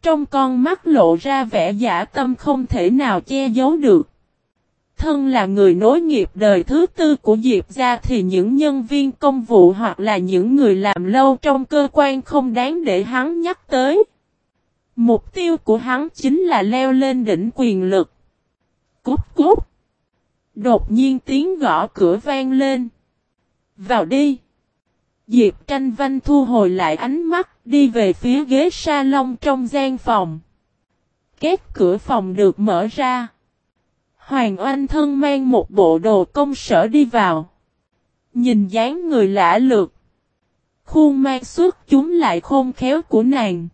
Speaker 1: Trong con mắt lộ ra vẻ giả tâm không thể nào che giấu được. Thân là người nối nghiệp đời thứ tư của Diệp gia thì những nhân viên công vụ hoặc là những người làm lâu trong cơ quan không đáng để hắn nhắc tới. Mục tiêu của hắn chính là leo lên đỉnh quyền lực. Cút cút. Đột nhiên tiếng gõ cửa vang lên. Vào đi. Diệp tranh văn thu hồi lại ánh mắt, đi về phía ghế salon trong gian phòng. Két cửa phòng được mở ra. Hoàng Oanh thân mang một bộ đồ công sở đi vào. Nhìn dáng người lạ lượt. Khuôn mang suốt chúng lại khôn khéo của nàng.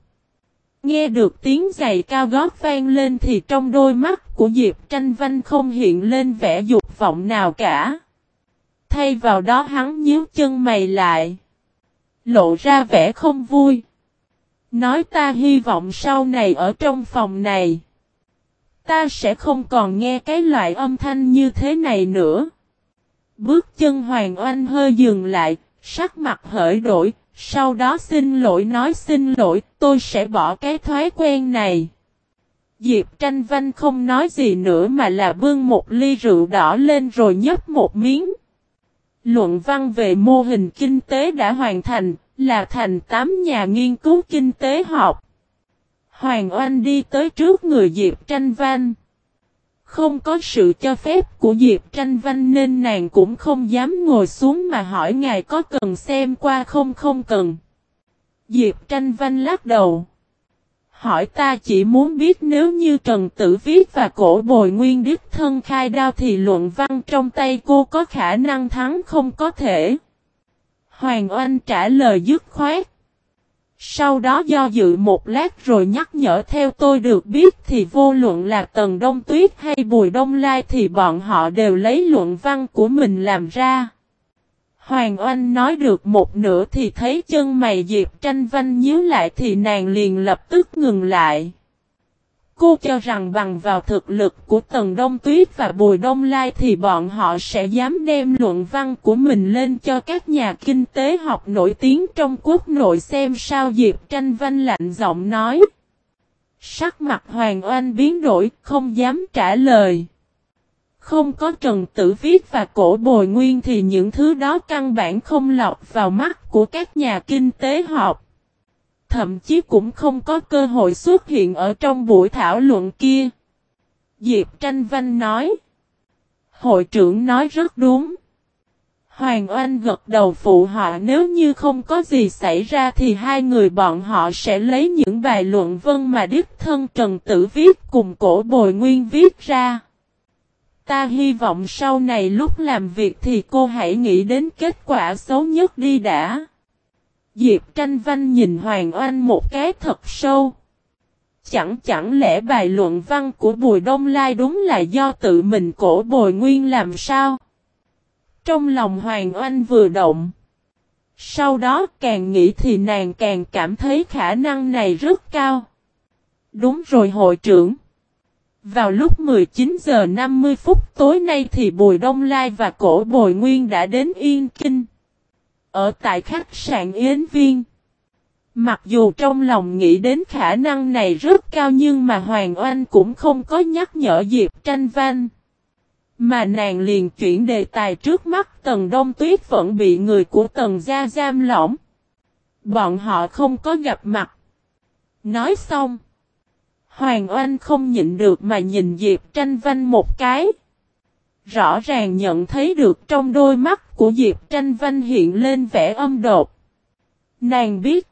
Speaker 1: Nghe được tiếng giày cao gót vang lên thì trong đôi mắt của Diệp Tranh Văn không hiện lên vẻ dục vọng nào cả. Thay vào đó hắn nhíu chân mày lại. Lộ ra vẻ không vui. Nói ta hy vọng sau này ở trong phòng này. Ta sẽ không còn nghe cái loại âm thanh như thế này nữa. Bước chân Hoàng Oanh hơi dừng lại, sắc mặt hởi đổi, sau đó xin lỗi nói xin lỗi, tôi sẽ bỏ cái thói quen này. Diệp tranh văn không nói gì nữa mà là bưng một ly rượu đỏ lên rồi nhấp một miếng. Luận văn về mô hình kinh tế đã hoàn thành, là thành tám nhà nghiên cứu kinh tế học. Hoàng Oanh đi tới trước người Diệp tranh văn. Không có sự cho phép của Diệp Tranh Văn nên nàng cũng không dám ngồi xuống mà hỏi ngài có cần xem qua không không cần. Diệp Tranh Văn lắc đầu. Hỏi ta chỉ muốn biết nếu như Trần Tử Viết và cổ bồi nguyên Đức thân khai đao thì luận văn trong tay cô có khả năng thắng không có thể. Hoàng Oanh trả lời dứt khoát. Sau đó do dự một lát rồi nhắc nhở theo tôi được biết thì vô luận là Tần Đông Tuyết hay Bùi Đông Lai thì bọn họ đều lấy luận văn của mình làm ra. Hoàng Oanh nói được một nửa thì thấy chân mày Diệp tranh văn nhíu lại thì nàng liền lập tức ngừng lại. Cô cho rằng bằng vào thực lực của Tần Đông Tuyết và Bùi Đông Lai thì bọn họ sẽ dám đem luận văn của mình lên cho các nhà kinh tế học nổi tiếng trong quốc nội xem sao Diệp Tranh Văn lạnh giọng nói. Sắc mặt Hoàng Oanh biến đổi, không dám trả lời. Không có Trần Tử Viết và cổ bồi nguyên thì những thứ đó căn bản không lọt vào mắt của các nhà kinh tế học. Thậm chí cũng không có cơ hội xuất hiện ở trong buổi thảo luận kia. Diệp Tranh Văn nói. Hội trưởng nói rất đúng. Hoàng Oanh gật đầu phụ họ nếu như không có gì xảy ra thì hai người bọn họ sẽ lấy những bài luận vân mà đích thân Trần Tử viết cùng cổ bồi nguyên viết ra. Ta hy vọng sau này lúc làm việc thì cô hãy nghĩ đến kết quả xấu nhất đi đã. Diệp tranh văn nhìn Hoàng Oanh một cái thật sâu. Chẳng chẳng lẽ bài luận văn của Bùi Đông Lai đúng là do tự mình cổ bồi nguyên làm sao? Trong lòng Hoàng Oanh vừa động. Sau đó càng nghĩ thì nàng càng cảm thấy khả năng này rất cao. Đúng rồi hội trưởng. Vào lúc 19 giờ 50 phút tối nay thì Bùi Đông Lai và Cổ Bồi Nguyên đã đến Yên Kinh. Ở tại khách sạn Yến Viên. Mặc dù trong lòng nghĩ đến khả năng này rất cao nhưng mà Hoàng Oanh cũng không có nhắc nhở Diệp Tranh Văn. Mà nàng liền chuyển đề tài trước mắt, Tần Đông Tuyết vẫn bị người của Tần Gia giam lỏng. Bọn họ không có gặp mặt. Nói xong. Hoàng Oanh không nhịn được mà nhìn Diệp Tranh Văn một cái. Rõ ràng nhận thấy được trong đôi mắt của Diệp Tranh Văn hiện lên vẻ âm đột. Nàng biết.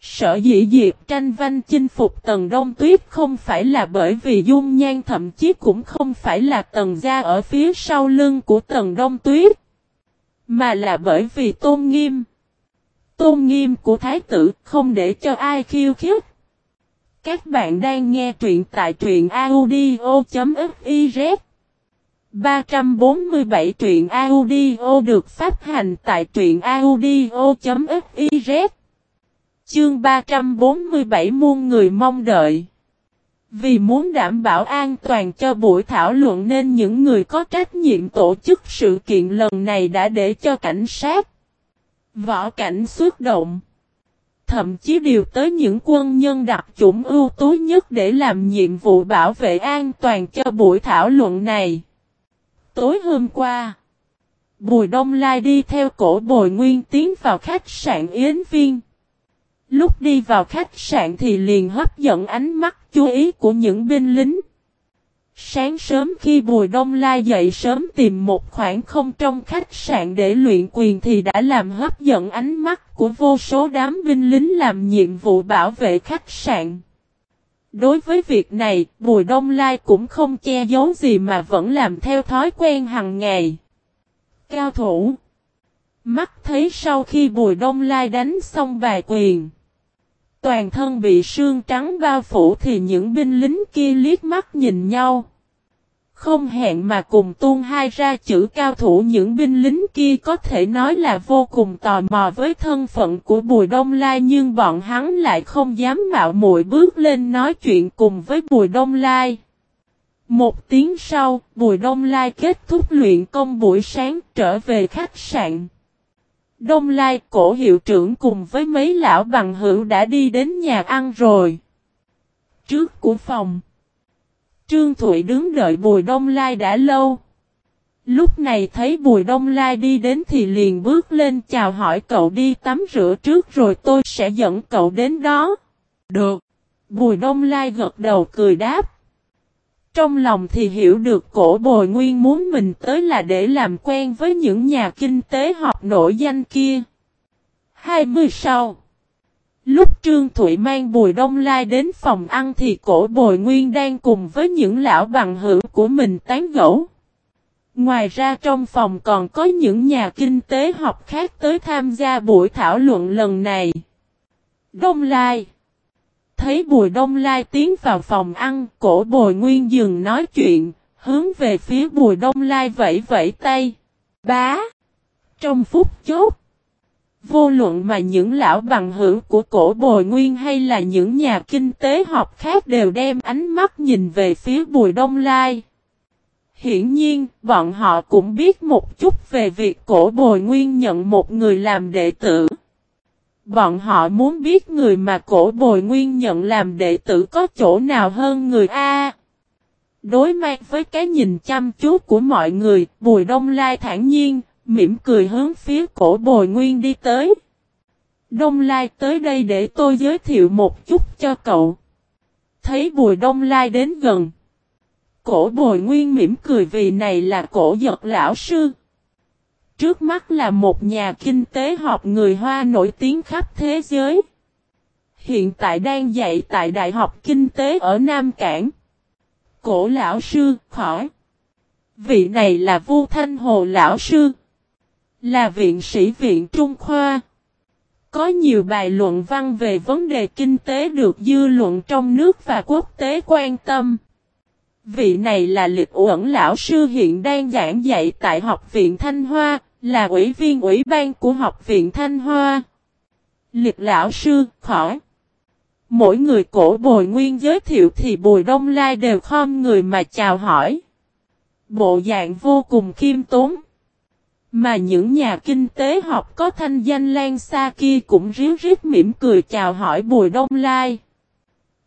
Speaker 1: Sở dĩ Diệp Tranh Văn chinh phục Tần Đông Tuyết không phải là bởi vì dung nhan thậm chí cũng không phải là Tần Gia ở phía sau lưng của Tần Đông Tuyết. Mà là bởi vì tôn nghiêm. Tôn nghiêm của Thái tử không để cho ai khiêu khích. Các bạn đang nghe truyện tại truyện audio.fiz 347 truyện audio được phát hành tại truyện audio.fiz Chương 347 muôn người mong đợi. Vì muốn đảm bảo an toàn cho buổi thảo luận nên những người có trách nhiệm tổ chức sự kiện lần này đã để cho cảnh sát, Võ cảnh xuất động. Thậm chí điều tới những quân nhân đặc chủng ưu tú nhất để làm nhiệm vụ bảo vệ an toàn cho buổi thảo luận này. Tối hôm qua, Bùi Đông Lai đi theo cổ bồi nguyên tiến vào khách sạn Yến Viên. Lúc đi vào khách sạn thì liền hấp dẫn ánh mắt chú ý của những binh lính. Sáng sớm khi Bùi Đông Lai dậy sớm tìm một khoảng không trong khách sạn để luyện quyền thì đã làm hấp dẫn ánh mắt của vô số đám binh lính làm nhiệm vụ bảo vệ khách sạn. Đối với việc này, Bùi Đông Lai cũng không che giấu gì mà vẫn làm theo thói quen hàng ngày. Cao thủ Mắt thấy sau khi Bùi Đông Lai đánh xong bài quyền toàn thân bị sương trắng bao phủ thì những binh lính kia liếc mắt nhìn nhau. Không hẹn mà cùng tuôn hai ra chữ cao thủ những binh lính kia có thể nói là vô cùng tò mò với thân phận của Bùi Đông Lai nhưng bọn hắn lại không dám mạo muội bước lên nói chuyện cùng với Bùi Đông Lai. Một tiếng sau, Bùi Đông Lai kết thúc luyện công buổi sáng trở về khách sạn. Đông Lai cổ hiệu trưởng cùng với mấy lão bằng hữu đã đi đến nhà ăn rồi. Trước của phòng. Trương Thụy đứng đợi Bùi Đông Lai đã lâu. Lúc này thấy Bùi Đông Lai đi đến thì liền bước lên chào hỏi cậu đi tắm rửa trước rồi tôi sẽ dẫn cậu đến đó. Được. Bùi Đông Lai gật đầu cười đáp. Trong lòng thì hiểu được cổ bồi nguyên muốn mình tới là để làm quen với những nhà kinh tế học nổi danh kia. 20 sau Lúc Trương Thụy mang Bùi Đông Lai đến phòng ăn thì cổ bồi nguyên đang cùng với những lão bằng hữu của mình tán gẫu. Ngoài ra trong phòng còn có những nhà kinh tế học khác tới tham gia buổi thảo luận lần này. Đông Lai Thấy Bùi Đông Lai tiến vào phòng ăn, cổ bồi nguyên dừng nói chuyện, hướng về phía Bùi Đông Lai vẫy vẫy tay. Bá! Trong phút chốt, vô luận mà những lão bằng hữu của cổ bồi nguyên hay là những nhà kinh tế học khác đều đem ánh mắt nhìn về phía Bùi Đông Lai. Hiển nhiên, bọn họ cũng biết một chút về việc cổ bồi nguyên nhận một người làm đệ tử. Bọn họ muốn biết người mà cổ bồi nguyên nhận làm đệ tử có chỗ nào hơn người A. Đối mặt với cái nhìn chăm chú của mọi người, Bùi Đông Lai thản nhiên, mỉm cười hướng phía cổ bồi nguyên đi tới. Đông Lai tới đây để tôi giới thiệu một chút cho cậu. Thấy Bùi Đông Lai đến gần. Cổ bồi nguyên mỉm cười vì này là cổ giật lão sư. Trước mắt là một nhà kinh tế học người Hoa nổi tiếng khắp thế giới. Hiện tại đang dạy tại Đại học Kinh tế ở Nam Cảng. Cổ lão sư, khỏi. Vị này là Vu Thanh Hồ lão sư. Là viện sĩ viện Trung Khoa. Có nhiều bài luận văn về vấn đề kinh tế được dư luận trong nước và quốc tế quan tâm. Vị này là lịch uẩn lão sư hiện đang giảng dạy tại Học viện Thanh Hoa, là ủy viên ủy ban của Học viện Thanh Hoa. Lịch lão sư, khỏi. Mỗi người cổ bồi nguyên giới thiệu thì bồi đông lai đều khom người mà chào hỏi. Bộ dạng vô cùng khiêm tốn. Mà những nhà kinh tế học có thanh danh lan xa kia cũng ríu rít mỉm cười chào hỏi Bùi Đông Lai.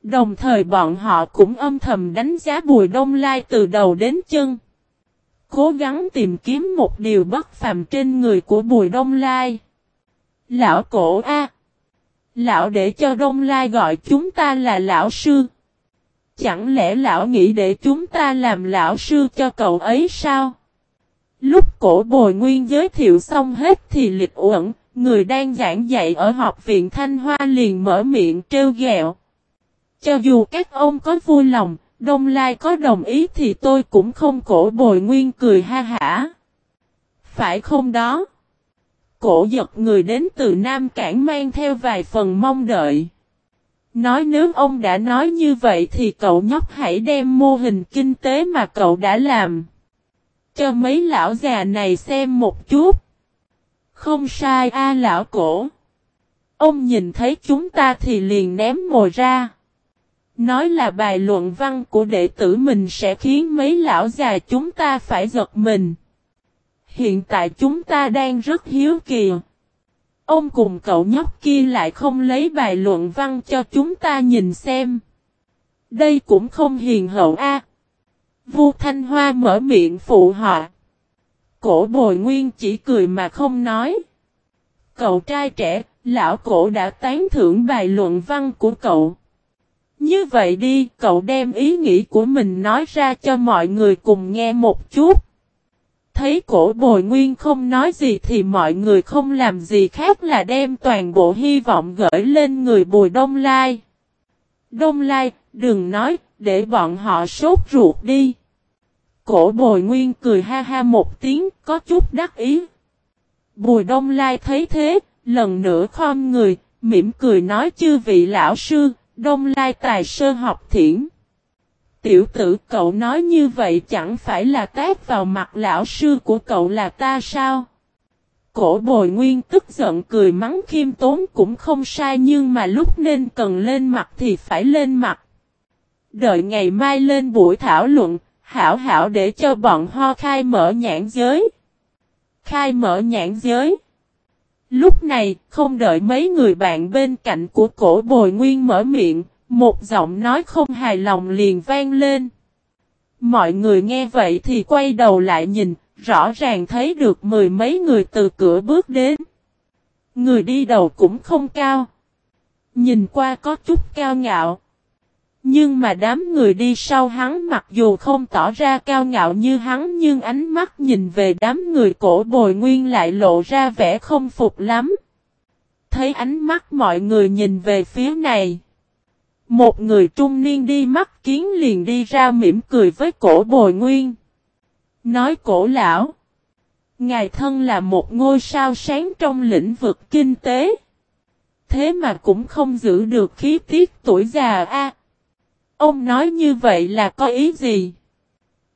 Speaker 1: Đồng thời bọn họ cũng âm thầm đánh giá Bùi Đông Lai từ đầu đến chân. Cố gắng tìm kiếm một điều bất phàm trên người của Bùi Đông Lai. Lão cổ A. Lão để cho Đông Lai gọi chúng ta là lão sư. Chẳng lẽ lão nghĩ để chúng ta làm lão sư cho cậu ấy sao? Lúc cổ bồi nguyên giới thiệu xong hết thì lịch uẩn, người đang giảng dạy ở học viện Thanh Hoa liền mở miệng trêu ghẹo. Cho dù các ông có vui lòng, Đông Lai có đồng ý thì tôi cũng không cổ bồi nguyên cười ha hả. Phải không đó? Cổ giật người đến từ Nam Cảng mang theo vài phần mong đợi. Nói nếu ông đã nói như vậy thì cậu nhóc hãy đem mô hình kinh tế mà cậu đã làm cho mấy lão già này xem một chút. Không sai a lão cổ. Ông nhìn thấy chúng ta thì liền ném mồi ra. Nói là bài luận văn của đệ tử mình sẽ khiến mấy lão già chúng ta phải giật mình. Hiện tại chúng ta đang rất hiếu kỳ. Ông cùng cậu nhóc kia lại không lấy bài luận văn cho chúng ta nhìn xem. Đây cũng không hiền hậu a. Vu Thanh Hoa mở miệng phụ họ. Cổ bồi nguyên chỉ cười mà không nói. Cậu trai trẻ, lão cổ đã tán thưởng bài luận văn của cậu. Như vậy đi, cậu đem ý nghĩ của mình nói ra cho mọi người cùng nghe một chút. Thấy cổ bồi nguyên không nói gì thì mọi người không làm gì khác là đem toàn bộ hy vọng gửi lên người bùi đông lai. Đông lai, đừng nói, để bọn họ sốt ruột đi. Cổ bồi nguyên cười ha ha một tiếng, có chút đắc ý. Bùi đông lai thấy thế, lần nữa khom người, mỉm cười nói chư vị lão sư, đông lai tài sơ học thiển. Tiểu tử cậu nói như vậy chẳng phải là tát vào mặt lão sư của cậu là ta sao? Cổ bồi nguyên tức giận cười mắng khiêm tốn cũng không sai nhưng mà lúc nên cần lên mặt thì phải lên mặt. Đợi ngày mai lên buổi thảo luận, hảo hảo để cho bọn ho khai mở nhãn giới. Khai mở nhãn giới. Lúc này, không đợi mấy người bạn bên cạnh của cổ bồi nguyên mở miệng, một giọng nói không hài lòng liền vang lên. Mọi người nghe vậy thì quay đầu lại nhìn, rõ ràng thấy được mười mấy người từ cửa bước đến. Người đi đầu cũng không cao. Nhìn qua có chút cao ngạo. Nhưng mà đám người đi sau hắn mặc dù không tỏ ra cao ngạo như hắn, nhưng ánh mắt nhìn về đám người cổ bồi nguyên lại lộ ra vẻ không phục lắm. Thấy ánh mắt mọi người nhìn về phía này. Một người trung niên đi mắt kiến liền đi ra mỉm cười với cổ bồi nguyên. Nói, cổ lão. Ngài thân là một ngôi sao sáng trong lĩnh vực kinh tế. Thế mà cũng không giữ được khí tiết tuổi già a. Ông nói như vậy là có ý gì?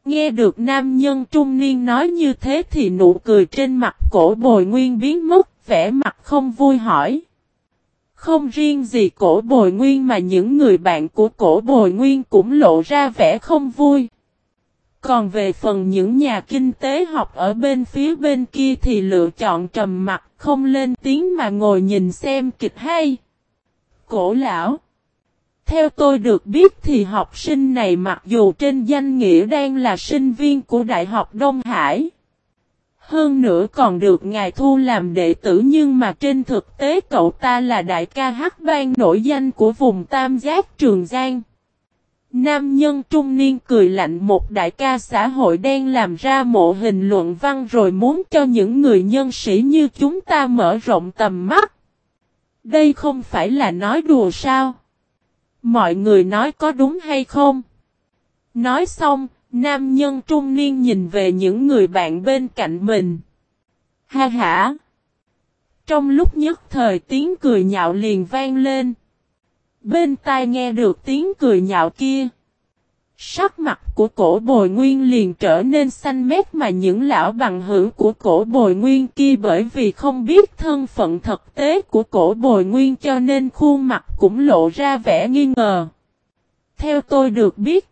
Speaker 1: Nghe được nam nhân trung niên nói như thế thì nụ cười trên mặt cổ bồi nguyên biến mất, vẻ mặt không vui hỏi. Không riêng gì cổ bồi nguyên mà những người bạn của cổ bồi nguyên cũng lộ ra vẻ không vui. Còn về phần những nhà kinh tế học ở bên phía bên kia thì lựa chọn trầm mặt không lên tiếng mà ngồi nhìn xem kịch hay. Cổ lão theo tôi được biết thì học sinh này mặc dù trên danh nghĩa đang là sinh viên của Đại học Đông Hải. Hơn nữa còn được ngài thu làm đệ tử, nhưng mà trên thực tế cậu ta là đại ca hát bang nổi danh của vùng Tam Giác Trường Giang. Nam nhân trung niên cười lạnh, một đại ca xã hội đen làm ra mộ hình luận văn rồi muốn cho những người nhân sĩ như chúng ta mở rộng tầm mắt. Đây không phải là nói đùa sao? Mọi người nói có đúng hay không? Nói xong, nam nhân trung niên nhìn về những người bạn bên cạnh mình. Ha ha! Trong lúc nhất thời tiếng cười nhạo liền vang lên. Bên tai nghe được tiếng cười nhạo kia. Sắc mặt của cổ bồi nguyên liền trở nên xanh mét mà những lão bằng hữu của cổ bồi nguyên kia bởi vì không biết thân phận thực tế của cổ bồi nguyên cho nên khuôn mặt cũng lộ ra vẻ nghi ngờ. Theo tôi được biết,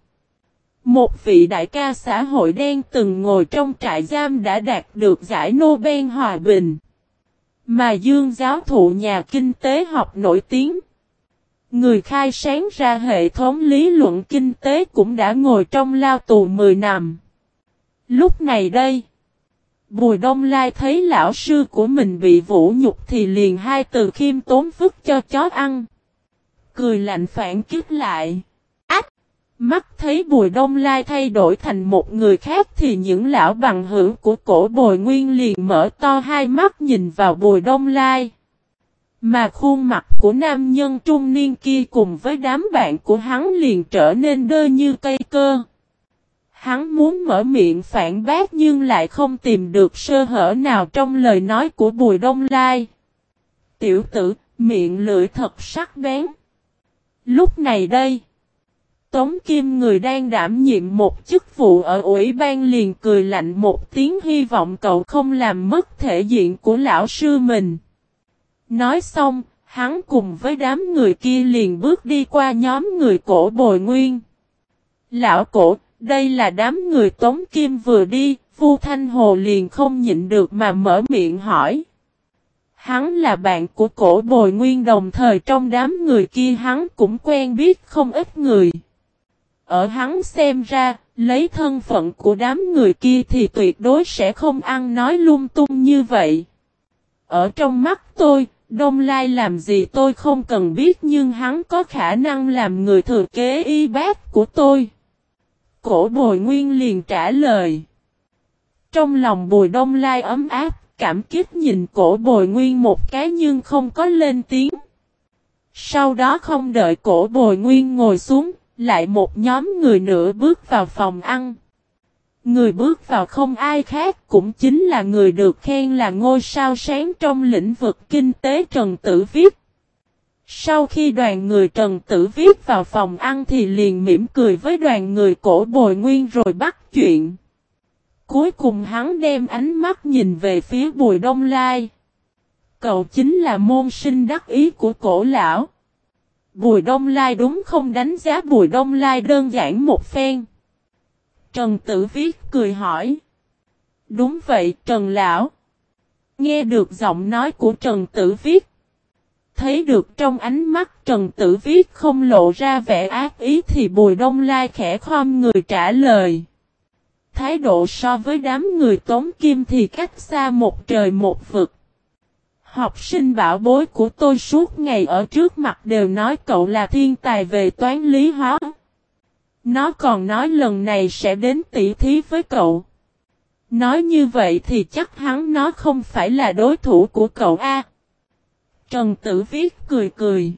Speaker 1: một vị đại ca xã hội đen từng ngồi trong trại giam đã đạt được giải Nobel Hòa Bình. Mà dương giáo thụ nhà kinh tế học nổi tiếng. Người khai sáng ra hệ thống lý luận kinh tế cũng đã ngồi trong lao tù 10 năm. Lúc này đây, Bùi Đông Lai thấy lão sư của mình bị vũ nhục thì liền hai từ khiêm tốn vứt cho chó ăn. Cười lạnh phản kích lại. Ách! Mắt thấy Bùi Đông Lai thay đổi thành một người khác thì những lão bằng hữu của cổ bồi nguyên liền mở to hai mắt nhìn vào Bùi Đông Lai. Mà khuôn mặt của nam nhân trung niên kia cùng với đám bạn của hắn liền trở nên đơ như cây cơ. Hắn muốn mở miệng phản bác nhưng lại không tìm được sơ hở nào trong lời nói của Bùi Đông Lai. Tiểu tử, miệng lưỡi thật sắc bén. Lúc này đây, Tống Kim người đang đảm nhiệm một chức vụ ở ủy ban liền cười lạnh một tiếng hy vọng cậu không làm mất thể diện của lão sư mình. Nói xong, hắn cùng với đám người kia liền bước đi qua nhóm người cổ bồi nguyên. Lão cổ, đây là đám người Tống Kim vừa đi, Vu Thanh Hồ liền không nhịn được mà mở miệng hỏi. Hắn là bạn của cổ bồi nguyên đồng thời trong đám người kia hắn cũng quen biết không ít người. Ở hắn xem ra, lấy thân phận của đám người kia thì tuyệt đối sẽ không ăn nói lung tung như vậy. Ở trong mắt tôi, Đông Lai làm gì tôi không cần biết nhưng hắn có khả năng làm người thừa kế y bác của tôi. Cổ bồi nguyên liền trả lời. Trong lòng bùi Đông Lai ấm áp, cảm kích nhìn cổ bồi nguyên một cái nhưng không có lên tiếng. Sau đó không đợi cổ bồi nguyên ngồi xuống, lại một nhóm người nữa bước vào phòng ăn. Người bước vào không ai khác cũng chính là người được khen là ngôi sao sáng trong lĩnh vực kinh tế Trần Tử Viết. Sau khi đoàn người Trần Tử Viết vào phòng ăn thì liền mỉm cười với đoàn người cổ bồi nguyên rồi bắt chuyện. Cuối cùng hắn đem ánh mắt nhìn về phía Bùi Đông Lai. Cậu chính là môn sinh đắc ý của cổ lão. Bùi Đông Lai đúng không đánh giá Bùi Đông Lai đơn giản một phen. Trần Tử Viết cười hỏi. Đúng vậy, Trần Lão. Nghe được giọng nói của Trần Tử Viết. Thấy được trong ánh mắt Trần Tử Viết không lộ ra vẻ ác ý thì Bùi Đông Lai khẽ khom người trả lời. Thái độ so với đám người tốn kim thì cách xa một trời một vực. Học sinh bảo bối của tôi suốt ngày ở trước mặt đều nói cậu là thiên tài về toán lý hóa. Nó còn nói lần này sẽ đến tỉ thí với cậu. Nói như vậy thì chắc hắn nó không phải là đối thủ của cậu A. Trần Tử Viết cười cười.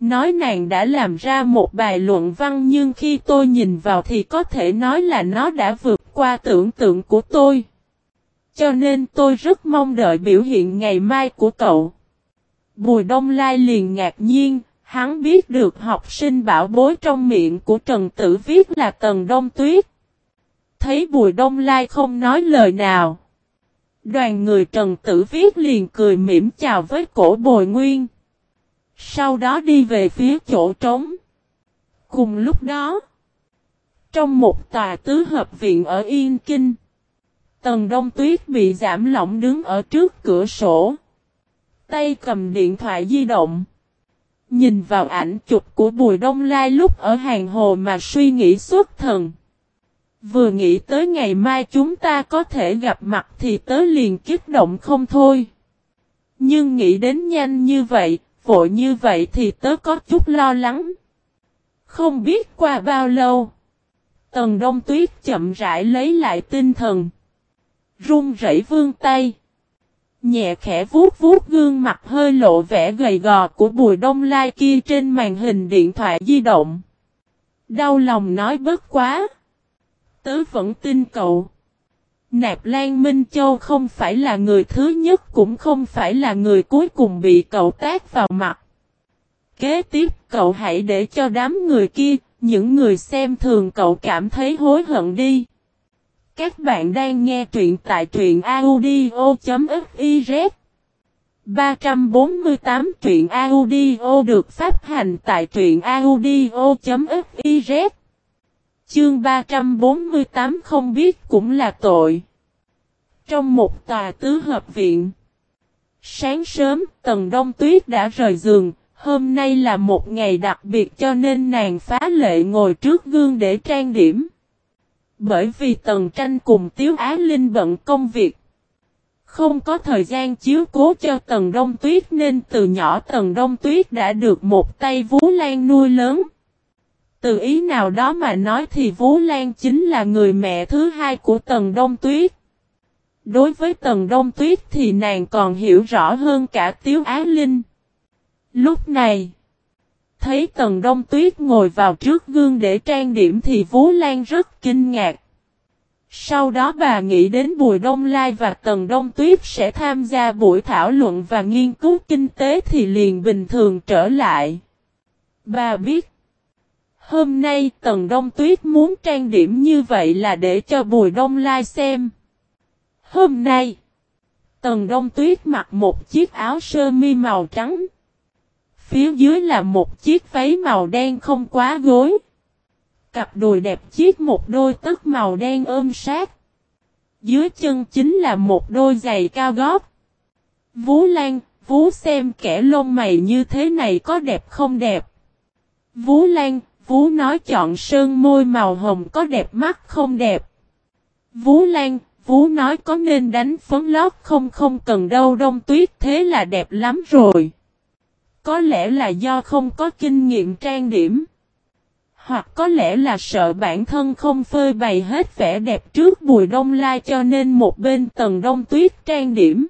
Speaker 1: Nói nàng đã làm ra một bài luận văn nhưng khi tôi nhìn vào thì có thể nói là nó đã vượt qua tưởng tượng của tôi. Cho nên tôi rất mong đợi biểu hiện ngày mai của cậu. Bùi Đông Lai liền ngạc nhiên, Hắn biết được học sinh bảo bối trong miệng của Trần Tử Viết là Tần Đông Tuyết. Thấy Bùi Đông Lai không nói lời nào. Đoàn người Trần Tử Viết liền cười mỉm chào với cổ bồi nguyên. Sau đó đi về phía chỗ trống. Cùng lúc đó, trong một tòa tứ hợp viện ở Yên Kinh, Tần Đông Tuyết bị giảm lỏng đứng ở trước cửa sổ. Tay cầm điện thoại di động. Nhìn vào ảnh chụp của Bùi Đông Lai lúc ở hàng hồ mà suy nghĩ suốt thần. Vừa nghĩ tới ngày mai chúng ta có thể gặp mặt thì tớ liền kích động không thôi. Nhưng nghĩ đến nhanh như vậy, vội như vậy thì tớ có chút lo lắng. Không biết qua bao lâu. Tần đông tuyết chậm rãi lấy lại tinh thần. Run rẩy vương tay. Nhẹ khẽ vuốt vuốt gương mặt hơi lộ vẻ gầy gò của bùi đông lai kia trên màn hình điện thoại di động. Đau lòng nói bớt quá. Tớ vẫn tin cậu. Nạp Lan Minh Châu không phải là người thứ nhất cũng không phải là người cuối cùng bị cậu tác vào mặt. Kế tiếp cậu hãy để cho đám người kia, những người xem thường cậu cảm thấy hối hận đi. Các bạn đang nghe truyện tại truyện audio.fiz 348 truyện audio được phát hành tại truyện audio.fiz Chương 348 không biết cũng là tội. Trong một tòa tứ hợp viện. Sáng sớm, Tần Đông Tuyết đã rời giường. Hôm nay là một ngày đặc biệt cho nên nàng phá lệ ngồi trước gương để trang điểm. Bởi vì Tần Tranh cùng Tiếu Á Linh bận công việc. Không có thời gian chiếu cố cho Tần Đông Tuyết nên từ nhỏ Tần Đông Tuyết đã được một tay Vú Lan nuôi lớn. Từ ý nào đó mà nói thì Vú Lan chính là người mẹ thứ hai của Tần Đông Tuyết. Đối với Tần Đông Tuyết thì nàng còn hiểu rõ hơn cả Tiếu Á Linh. Lúc này, thấy Tần Đông Tuyết ngồi vào trước gương để trang điểm thì Vú Lan rất kinh ngạc. Sau đó bà nghĩ đến Bùi Đông Lai và Tần Đông Tuyết sẽ tham gia buổi thảo luận và nghiên cứu kinh tế thì liền bình thường trở lại. Bà biết, hôm nay Tần Đông Tuyết muốn trang điểm như vậy là để cho Bùi Đông Lai xem. Hôm nay, Tần Đông Tuyết mặc một chiếc áo sơ mi màu trắng. Phía dưới là một chiếc váy màu đen không quá gối. Cặp đùi đẹp chiếc một đôi tất màu đen ôm sát. Dưới chân chính là một đôi giày cao gót. Vú Lan, Vú xem kẻ lông mày như thế này có đẹp không đẹp. Vú Lan, Vú nói chọn sơn môi màu hồng có đẹp mắt không đẹp. Vú Lan, Vú nói có nên đánh phấn lót không không cần đâu đông tuyết thế là đẹp lắm rồi. Có lẽ là do không có kinh nghiệm trang điểm. Hoặc có lẽ là sợ bản thân không phơi bày hết vẻ đẹp trước bùi đông lai cho nên một bên tần đông tuyết trang điểm.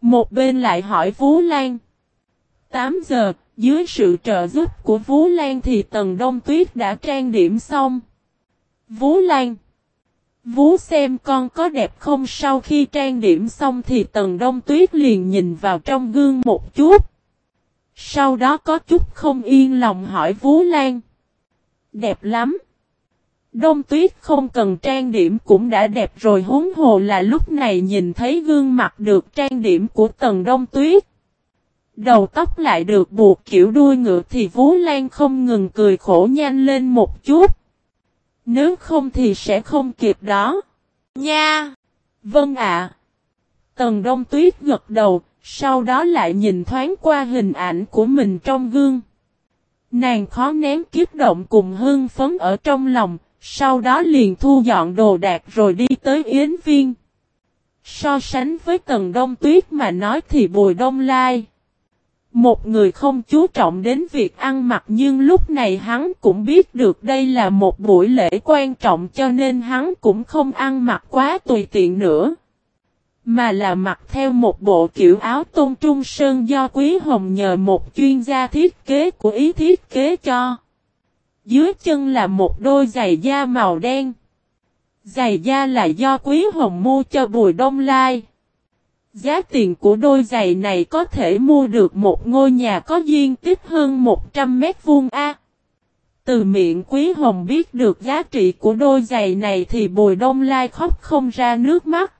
Speaker 1: Một bên lại hỏi Vú Lan. 8 giờ, dưới sự trợ giúp của Vú Lan thì tần đông tuyết đã trang điểm xong. Vú Lan. Vú xem con có đẹp không sau khi trang điểm xong thì tần đông tuyết liền nhìn vào trong gương một chút. Sau đó có chút không yên lòng hỏi Vú Lan. Đẹp lắm. Đông tuyết không cần trang điểm cũng đã đẹp rồi huống hồ là lúc này nhìn thấy gương mặt được trang điểm của tầng đông tuyết. Đầu tóc lại được buộc kiểu đuôi ngựa thì Vú Lan không ngừng cười khổ nhanh lên một chút. Nếu không thì sẽ không kịp đó. Nha! Vâng ạ. Tần Đông Tuyết gật đầu, sau đó lại nhìn thoáng qua hình ảnh của mình trong gương. Nàng khó nén kiếp động cùng hưng phấn ở trong lòng, sau đó liền thu dọn đồ đạc rồi đi tới Yến Viên. So sánh với Tần Đông Tuyết mà nói thì Bùi Đông Lai. Một người không chú trọng đến việc ăn mặc nhưng lúc này hắn cũng biết được đây là một buổi lễ quan trọng cho nên hắn cũng không ăn mặc quá tùy tiện nữa. Mà là mặc theo một bộ kiểu áo tôn trung sơn do Quý Hồng nhờ một chuyên gia thiết kế của ý thiết kế cho. Dưới chân là một đôi giày da màu đen. Giày da là do Quý Hồng mua cho Bùi Đông Lai. Giá tiền của đôi giày này có thể mua được một ngôi nhà có diện tích hơn 100 mét vuông A. Từ miệng Quý Hồng biết được giá trị của đôi giày này thì Bùi Đông Lai khóc không ra nước mắt.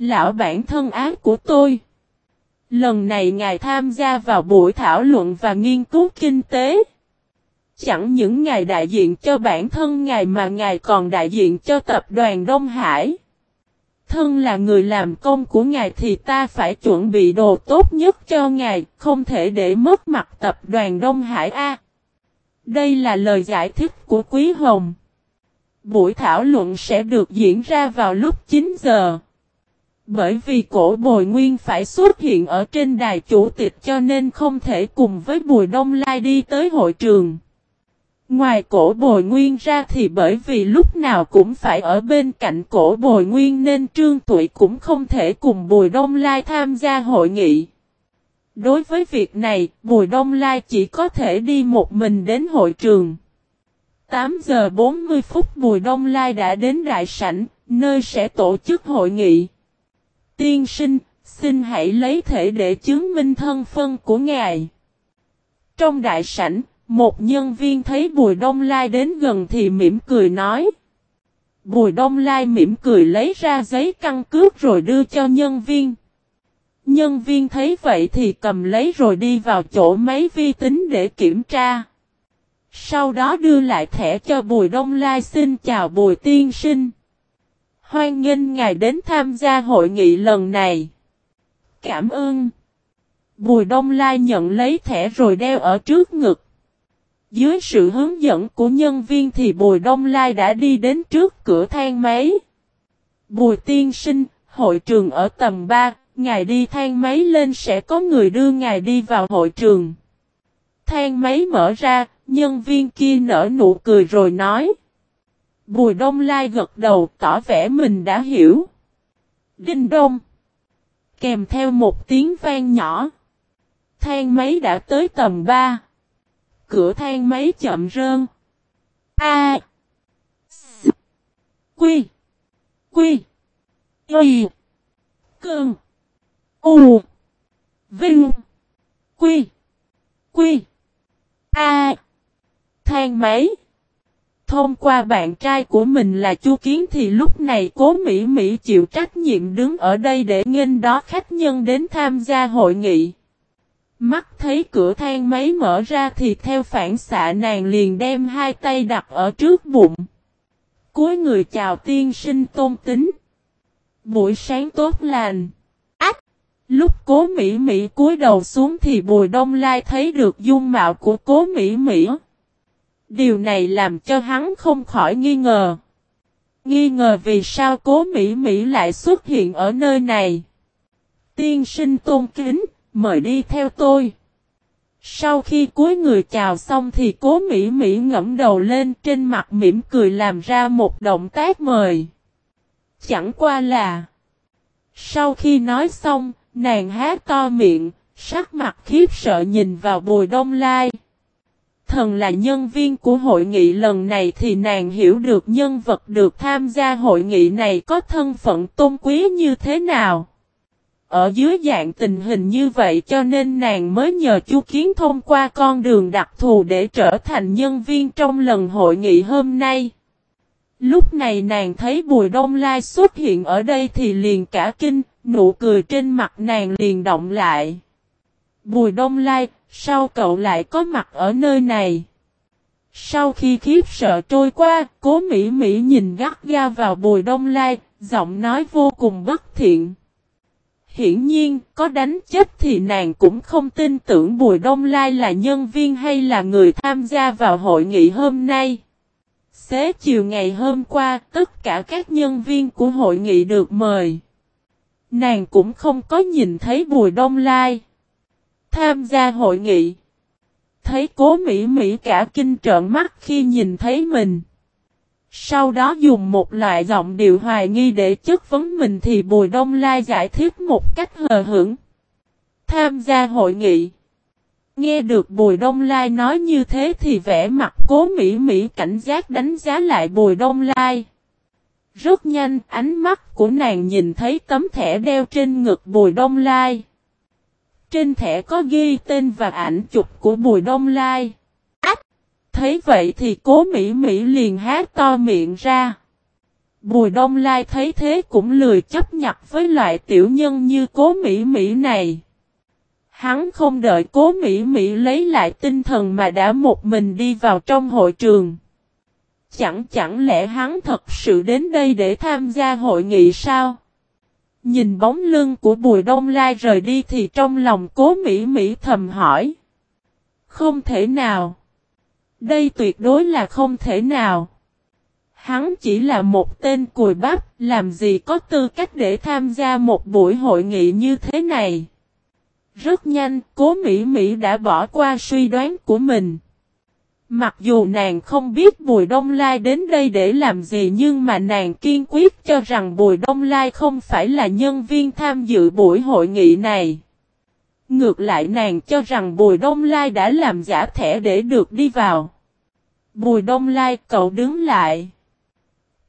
Speaker 1: Lão bản thân ác của tôi. Lần này ngài tham gia vào buổi thảo luận và nghiên cứu kinh tế. Chẳng những ngài đại diện cho bản thân ngài mà ngài còn đại diện cho tập đoàn Đông Hải. Thân là người làm công của ngài thì ta phải chuẩn bị đồ tốt nhất cho ngài, không thể để mất mặt tập đoàn Đông Hải A. Đây là lời giải thích của Quý Hồng. Buổi thảo luận sẽ được diễn ra vào lúc 9 giờ. Bởi vì cổ bồi nguyên phải xuất hiện ở trên đài chủ tịch cho nên không thể cùng với Bùi Đông Lai đi tới hội trường. Ngoài cổ bồi nguyên ra thì bởi vì lúc nào cũng phải ở bên cạnh cổ bồi nguyên nên Trương Tụy cũng không thể cùng Bùi Đông Lai tham gia hội nghị. Đối với việc này, Bùi Đông Lai chỉ có thể đi một mình đến hội trường. 8 giờ 40 phút Bùi Đông Lai đã đến đại sảnh, nơi sẽ tổ chức hội nghị. Tiên sinh, xin hãy lấy thể để chứng minh thân phân của ngài. Trong đại sảnh, một nhân viên thấy Bùi Đông Lai đến gần thì mỉm cười nói. Bùi Đông Lai mỉm cười lấy ra giấy căn cước rồi đưa cho nhân viên. Nhân viên thấy vậy thì cầm lấy rồi đi vào chỗ máy vi tính để kiểm tra. Sau đó đưa lại thẻ cho Bùi Đông Lai xin chào Bùi Tiên Sinh. Hoan nghênh ngài đến tham gia hội nghị lần này. Cảm ơn. Bùi Đông Lai nhận lấy thẻ rồi đeo ở trước ngực. Dưới sự hướng dẫn của nhân viên thì Bùi Đông Lai đã đi đến trước cửa thang máy. Bùi tiên sinh, hội trường ở tầng 3, ngài đi thang máy lên sẽ có người đưa ngài đi vào hội trường. Thang máy mở ra, nhân viên kia nở nụ cười rồi nói. Bùi Đông Lai gật đầu tỏ vẻ mình đã hiểu. Đinh Đông. Kèm theo một tiếng vang nhỏ. Thang máy đã tới tầng 3 cửa thang máy chậm rơn. A. Quy. Quy. Y. Cơn. U. Vinh. Quy. Quy. A. Thang máy. Thông qua bạn trai của mình là Chu Kiến thì lúc này cố Mỹ Mỹ chịu trách nhiệm đứng ở đây để nghênh đó khách nhân đến tham gia hội nghị. Mắt thấy cửa thang máy mở ra thì theo phản xạ nàng liền đem hai tay đặt ở trước bụng. Cuối người chào tiên sinh tôn tính. Buổi sáng tốt lành. Ách! Lúc cố Mỹ Mỹ cúi đầu xuống thì Bùi Đông Lai thấy được dung mạo của cố Mỹ Mỹ. Điều này làm cho hắn không khỏi nghi ngờ. Nghi ngờ vì sao cố Mỹ Mỹ lại xuất hiện ở nơi này. Tiên sinh tôn kính, Mời đi theo tôi. Sau khi cuối người chào xong thì cố Mỹ Mỹ ngẫm đầu lên trên mặt mỉm cười làm ra một động tác mời. Chẳng qua là. Sau khi nói xong, nàng hát to miệng, sắc mặt khiếp sợ nhìn vào bùi đông lai. Thần là nhân viên của hội nghị lần này thì nàng hiểu được nhân vật được tham gia hội nghị này có thân phận tôn quý như thế nào. Ở dưới dạng tình hình như vậy cho nên nàng mới nhờ Chu Kiến thông qua con đường đặc thù để trở thành nhân viên trong lần hội nghị hôm nay. Lúc này nàng thấy Bùi Đông Lai xuất hiện ở đây thì liền cả kinh, nụ cười trên mặt nàng liền động lại. Bùi Đông Lai, sao cậu lại có mặt ở nơi này? Sau khi khiếp sợ trôi qua, cố Mỹ Mỹ nhìn gắt ga vào Bùi Đông Lai, giọng nói vô cùng bất thiện. Hiển nhiên, có đánh chết thì nàng cũng không tin tưởng Bùi Đông Lai là nhân viên hay là người tham gia vào hội nghị hôm nay. Xế chiều ngày hôm qua, tất cả các nhân viên của hội nghị được mời. Nàng cũng không có nhìn thấy Bùi Đông Lai. Tham gia hội nghị. Thấy cố Mỹ Mỹ cả kinh trợn mắt khi nhìn thấy mình. Sau đó dùng một loại giọng điệu hoài nghi để chất vấn mình thì Bùi Đông Lai giải thích một cách hờ hững. Tham gia hội nghị. Nghe được Bùi Đông Lai nói như thế thì vẻ mặt cố Mỹ Mỹ cảnh giác đánh giá lại Bùi Đông Lai. Rất nhanh, ánh mắt của nàng nhìn thấy tấm thẻ đeo trên ngực Bùi Đông Lai. Trên thẻ có ghi tên và ảnh chụp của Bùi Đông Lai. Thấy vậy thì cố Mỹ Mỹ liền hát to miệng ra. Bùi Đông Lai thấy thế cũng lười chấp nhặt với loại tiểu nhân như cố Mỹ Mỹ này. Hắn không đợi cố Mỹ Mỹ lấy lại tinh thần mà đã một mình đi vào trong hội trường. Chẳng chẳng lẽ hắn thật sự đến đây để tham gia hội nghị sao? Nhìn bóng lưng của Bùi Đông Lai rời đi thì trong lòng cố Mỹ Mỹ thầm hỏi. Không thể nào. Đây tuyệt đối là không thể nào. Hắn chỉ là một tên cùi bắp, làm gì có tư cách để tham gia một buổi hội nghị như thế này. Rất nhanh, cố Mỹ Mỹ đã bỏ qua suy đoán của mình. Mặc dù nàng không biết Bùi Đông Lai đến đây để làm gì nhưng mà nàng kiên quyết cho rằng Bùi Đông Lai không phải là nhân viên tham dự buổi hội nghị này. Ngược lại nàng cho rằng Bùi Đông Lai đã làm giả thẻ để được đi vào. Bùi Đông Lai cậu đứng lại.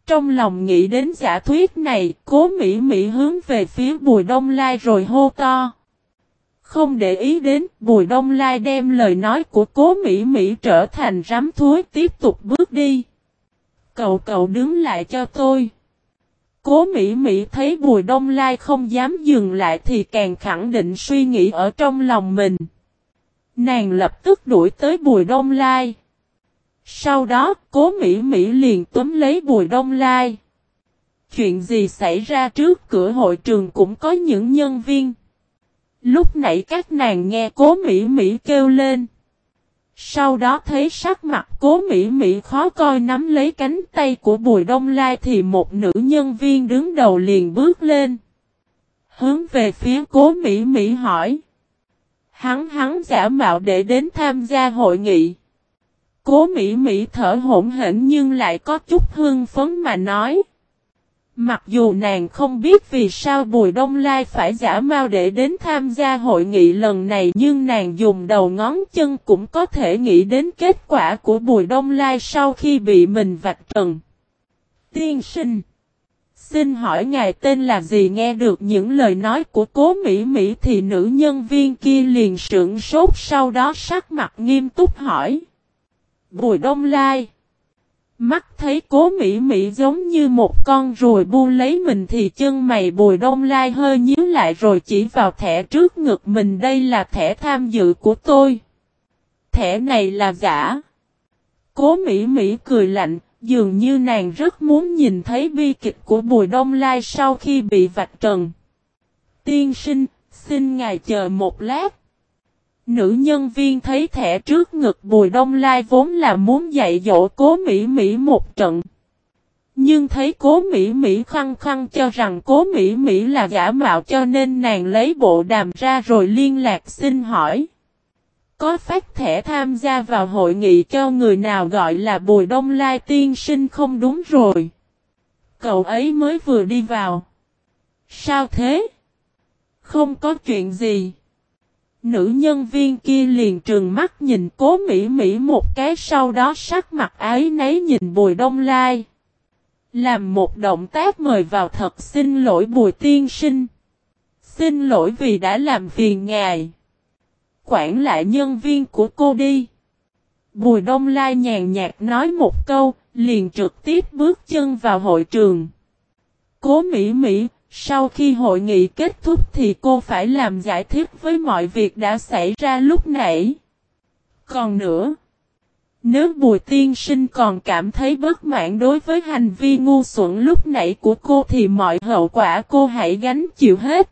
Speaker 1: Trong lòng nghĩ đến giả thuyết này, cố Mỹ Mỹ hướng về phía Bùi Đông Lai rồi hô to. Không để ý đến, Bùi Đông Lai đem lời nói của cố Mỹ Mỹ trở thành rắm thối tiếp tục bước đi. Cậu cậu đứng lại cho tôi. Cố Mỹ Mỹ thấy Bùi Đông Lai không dám dừng lại thì càng khẳng định suy nghĩ ở trong lòng mình. Nàng lập tức đuổi tới Bùi Đông Lai. Sau đó, cố Mỹ Mỹ liền túm lấy Bùi Đông Lai. Chuyện gì xảy ra trước cửa hội trường cũng có những nhân viên. Lúc nãy các nàng nghe cố Mỹ Mỹ kêu lên. Sau đó thấy sắc mặt cố Mỹ Mỹ khó coi nắm lấy cánh tay của Bùi Đông Lai thì một nữ nhân viên đứng đầu liền bước lên. Hướng về phía cố Mỹ Mỹ hỏi. Hắn hắn giả mạo để đến tham gia hội nghị. Cố Mỹ Mỹ thở hổn hển nhưng lại có chút hương phấn mà nói. Mặc dù nàng không biết vì sao Bùi Đông Lai phải giả mau để đến tham gia hội nghị lần này, nhưng nàng dùng đầu ngón chân cũng có thể nghĩ đến kết quả của Bùi Đông Lai sau khi bị mình vạch trần. Tiên sinh, Xin hỏi ngài tên là gì nghe được những lời nói của cố Mỹ Mỹ thì nữ nhân viên kia liền sững sốt, sau đó sắc mặt nghiêm túc hỏi. Bùi Đông Lai Mắt thấy cố Mỹ Mỹ giống như một con ruồi bu lấy mình thì chân mày bùi đông lai hơi nhíu lại rồi chỉ vào thẻ trước ngực mình đây là thẻ tham dự của tôi. Thẻ này là giả. Cố Mỹ Mỹ cười lạnh, dường như nàng rất muốn nhìn thấy bi kịch của bùi đông lai sau khi bị vạch trần. Tiên sinh, xin ngài chờ một lát. Nữ nhân viên thấy thẻ trước ngực Bùi Đông Lai vốn là muốn dạy dỗ cố Mỹ Mỹ một trận. Nhưng thấy cố Mỹ Mỹ khăng khăng cho rằng cố Mỹ Mỹ là giả mạo cho nên nàng lấy bộ đàm ra rồi liên lạc xin hỏi. Có phát thẻ tham gia vào hội nghị cho người nào gọi là Bùi Đông Lai tiên sinh không đúng rồi. Cậu ấy mới vừa đi vào. Sao thế? Không có chuyện gì. Nữ nhân viên kia liền trừng mắt nhìn cố Mỹ Mỹ một cái sau đó sắc mặt ái nấy nhìn Bùi Đông Lai. Làm một động tác mời vào thật xin lỗi Bùi Tiên Sinh. Xin lỗi vì đã làm phiền ngài. Quản lại nhân viên của cô đi. Bùi Đông Lai nhàn nhạt nói một câu, liền trực tiếp bước chân vào hội trường. Cố Mỹ Mỹ, sau khi hội nghị kết thúc thì cô phải làm giải thích với mọi việc đã xảy ra lúc nãy. Còn nữa, nếu Bùi Tiên Sinh còn cảm thấy bất mãn đối với hành vi ngu xuẩn lúc nãy của cô thì mọi hậu quả cô hãy gánh chịu hết.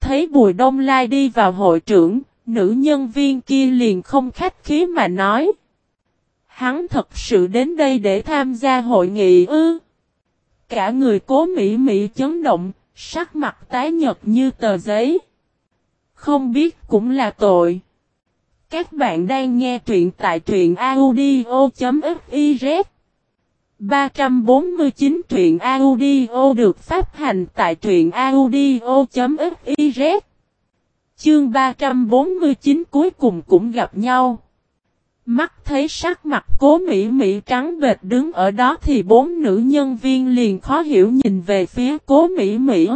Speaker 1: Thấy Bùi Đông Lai đi vào hội trưởng, nữ nhân viên kia liền không khách khí mà nói. Hắn thật sự đến đây để tham gia hội nghị ư. Cả người cố Mỹ Mỹ chấn động, sắc mặt tái nhật như tờ giấy. Không biết cũng là tội. Các bạn đang nghe truyện tại truyện audio.fiz 349 truyện audio được phát hành tại truyện audio.fiz Chương 349 cuối cùng cũng gặp nhau. Mắt thấy sắc mặt cố Mỹ Mỹ trắng bệt đứng ở đó thì bốn nữ nhân viên liền khó hiểu nhìn về phía cố Mỹ Mỹ.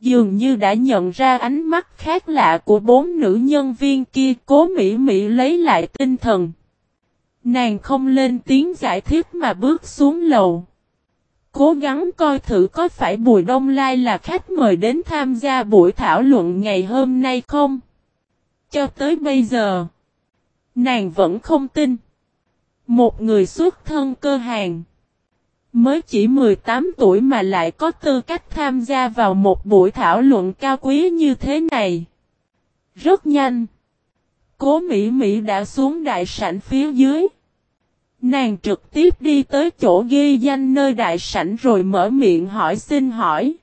Speaker 1: Dường như đã nhận ra ánh mắt khác lạ của bốn nữ nhân viên kia, cố Mỹ Mỹ lấy lại tinh thần. Nàng không lên tiếng giải thích mà bước xuống lầu. Cố gắng coi thử có phải Bùi Đông Lai là khách mời đến tham gia buổi thảo luận ngày hôm nay không? Cho tới bây giờ. Nàng vẫn không tin. Một người xuất thân cơ hàng. Mới chỉ 18 tuổi mà lại có tư cách tham gia vào một buổi thảo luận cao quý như thế này. Rất nhanh. Cố Mỹ Mỹ đã xuống đại sảnh phía dưới. Nàng trực tiếp đi tới chỗ ghi danh nơi đại sảnh rồi mở miệng hỏi xin hỏi.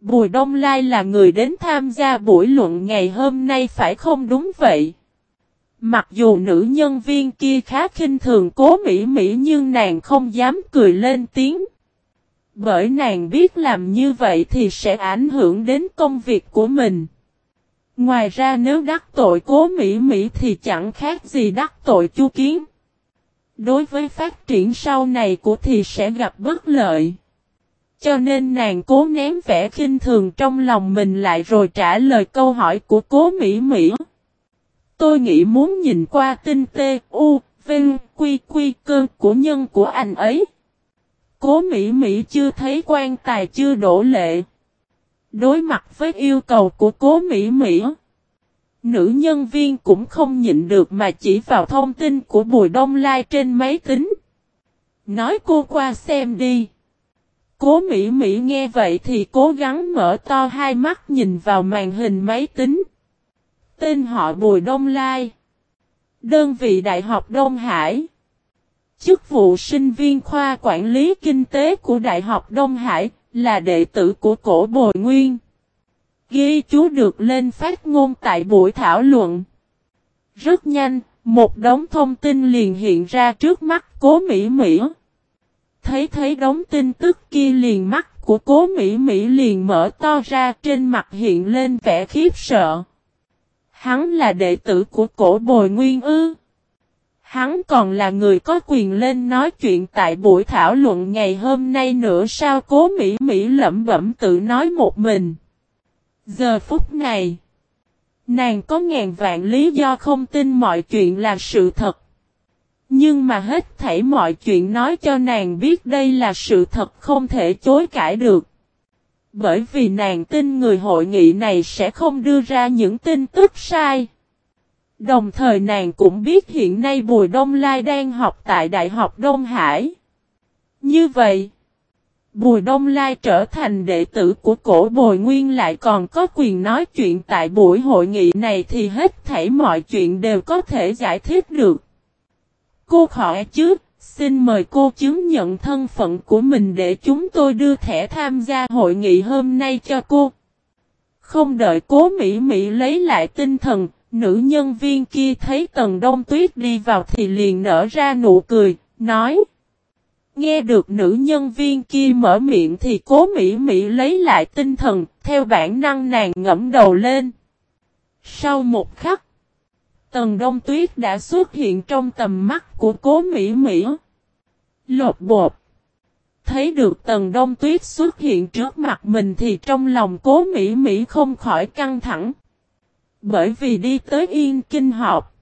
Speaker 1: Bùi Đông Lai là người đến tham gia buổi luận ngày hôm nay phải không đúng vậy? Mặc dù nữ nhân viên kia khá khinh thường cố Mỹ Mỹ nhưng nàng không dám cười lên tiếng. Bởi nàng biết làm như vậy thì sẽ ảnh hưởng đến công việc của mình. Ngoài ra nếu đắc tội cố Mỹ Mỹ thì chẳng khác gì đắc tội chu kiến. Đối với phát triển sau này của thì sẽ gặp bất lợi. Cho nên nàng cố ném vẻ khinh thường trong lòng mình lại rồi trả lời câu hỏi của cố Mỹ Mỹ. Tôi nghĩ muốn nhìn qua tinh tê, u, vinh, quy quy cơ của nhân của anh ấy. Cố Mỹ Mỹ chưa thấy quan tài chưa đổ lệ. Đối mặt với yêu cầu của cố Mỹ Mỹ. Nữ nhân viên cũng không nhịn được mà chỉ vào thông tin của Bùi Đông Lai trên máy tính. Nói cô qua xem đi. Cố Mỹ Mỹ nghe vậy thì cố gắng mở to hai mắt nhìn vào màn hình máy tính. Tên họ Bùi Đông Lai. Đơn vị Đại học Đông Hải. Chức vụ sinh viên khoa quản lý kinh tế của Đại học Đông Hải là đệ tử của cổ Bồi Nguyên. Ghi chú được lên phát ngôn tại buổi thảo luận. Rất nhanh, một đống thông tin liền hiện ra trước mắt cố Mỹ Mỹ. Thấy thấy đống tin tức kia liền mắt của cố Mỹ Mỹ liền mở to ra trên mặt hiện lên vẻ khiếp sợ. Hắn là đệ tử của cổ bồi nguyên ư. Hắn còn là người có quyền lên nói chuyện tại buổi thảo luận ngày hôm nay nữa sao cố Mỹ Mỹ lẩm bẩm tự nói một mình. Giờ phút này, nàng có ngàn vạn lý do không tin mọi chuyện là sự thật. Nhưng mà hết thảy mọi chuyện nói cho nàng biết đây là sự thật không thể chối cãi được. Bởi vì nàng tin người hội nghị này sẽ không đưa ra những tin tức sai. Đồng thời nàng cũng biết hiện nay Bùi Đông Lai đang học tại Đại học Đông Hải. Như vậy, Bùi Đông Lai trở thành đệ tử của cổ Bồi Nguyên lại còn có quyền nói chuyện tại buổi hội nghị này thì hết thảy mọi chuyện đều có thể giải thích được. Cô khỏi chứ, xin mời cô chứng nhận thân phận của mình để chúng tôi đưa thẻ tham gia hội nghị hôm nay cho cô. Không đợi cố Mỹ Mỹ lấy lại tinh thần, nữ nhân viên kia thấy Tần Đông Tuyết đi vào thì liền nở ra nụ cười, nói. Nghe được nữ nhân viên kia mở miệng thì cố Mỹ Mỹ lấy lại tinh thần, theo bản năng nàng ngẫm đầu lên. Sau một khắc, Tần Đông Tuyết đã xuất hiện trong tầm mắt của cố Mỹ Mỹ. Lột bột. Thấy được Tần Đông Tuyết xuất hiện trước mặt mình thì trong lòng cố Mỹ Mỹ không khỏi căng thẳng. Bởi vì đi tới Yên Kinh họp.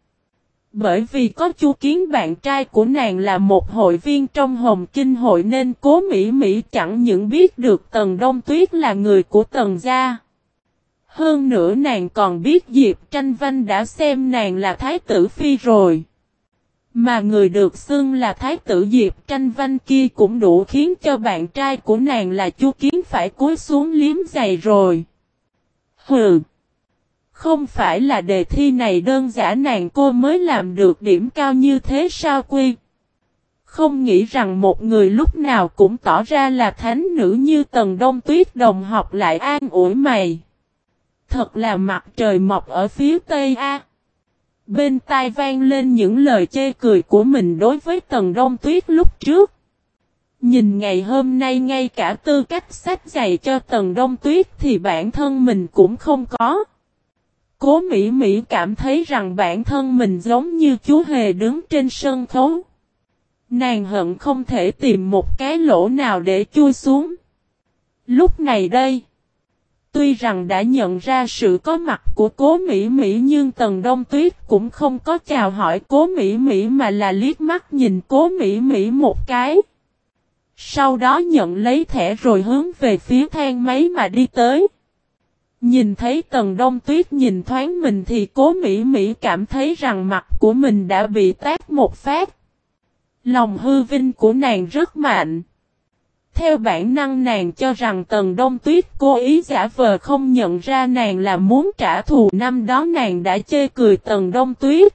Speaker 1: Bởi vì có chu kiến bạn trai của nàng là một hội viên trong Hồng Kinh hội nên cố Mỹ Mỹ chẳng những biết được Tần Đông Tuyết là người của Tần gia. Hơn nữa nàng còn biết Diệp Tranh Văn đã xem nàng là Thái tử Phi rồi. Mà người được xưng là Thái tử Diệp Tranh Văn kia cũng đủ khiến cho bạn trai của nàng là Chu Kiến phải cúi xuống liếm giày rồi. Hừ! Không phải là đề thi này đơn giản nàng cô mới làm được điểm cao như thế sao quy? Không nghĩ rằng một người lúc nào cũng tỏ ra là thánh nữ như Tần Đông Tuyết đồng học lại an ủi mày. Thật là mặt trời mọc ở phía Tây A. Bên tai vang lên những lời chê cười của mình đối với Tần Đông Tuyết lúc trước. Nhìn ngày hôm nay ngay cả tư cách sách dạy cho Tần Đông Tuyết thì bản thân mình cũng không có. Cố Mỹ Mỹ cảm thấy rằng bản thân mình giống như chú hề đứng trên sân khấu. Nàng hận không thể tìm một cái lỗ nào để chui xuống. Lúc này đây, tuy rằng đã nhận ra sự có mặt của cố Mỹ Mỹ nhưng Tần Đông Tuyết cũng không có chào hỏi cố Mỹ Mỹ mà là liếc mắt nhìn cố Mỹ Mỹ một cái. Sau đó nhận lấy thẻ rồi hướng về phía thang máy mà đi tới. Nhìn thấy tần đông tuyết nhìn thoáng mình thì cố Mỹ Mỹ cảm thấy rằng mặt của mình đã bị tát một phát. Lòng hư vinh của nàng rất mạnh. Theo bản năng nàng cho rằng Tần Đông Tuyết cố ý giả vờ không nhận ra nàng là muốn trả thù, năm đó nàng đã chê cười Tần Đông Tuyết.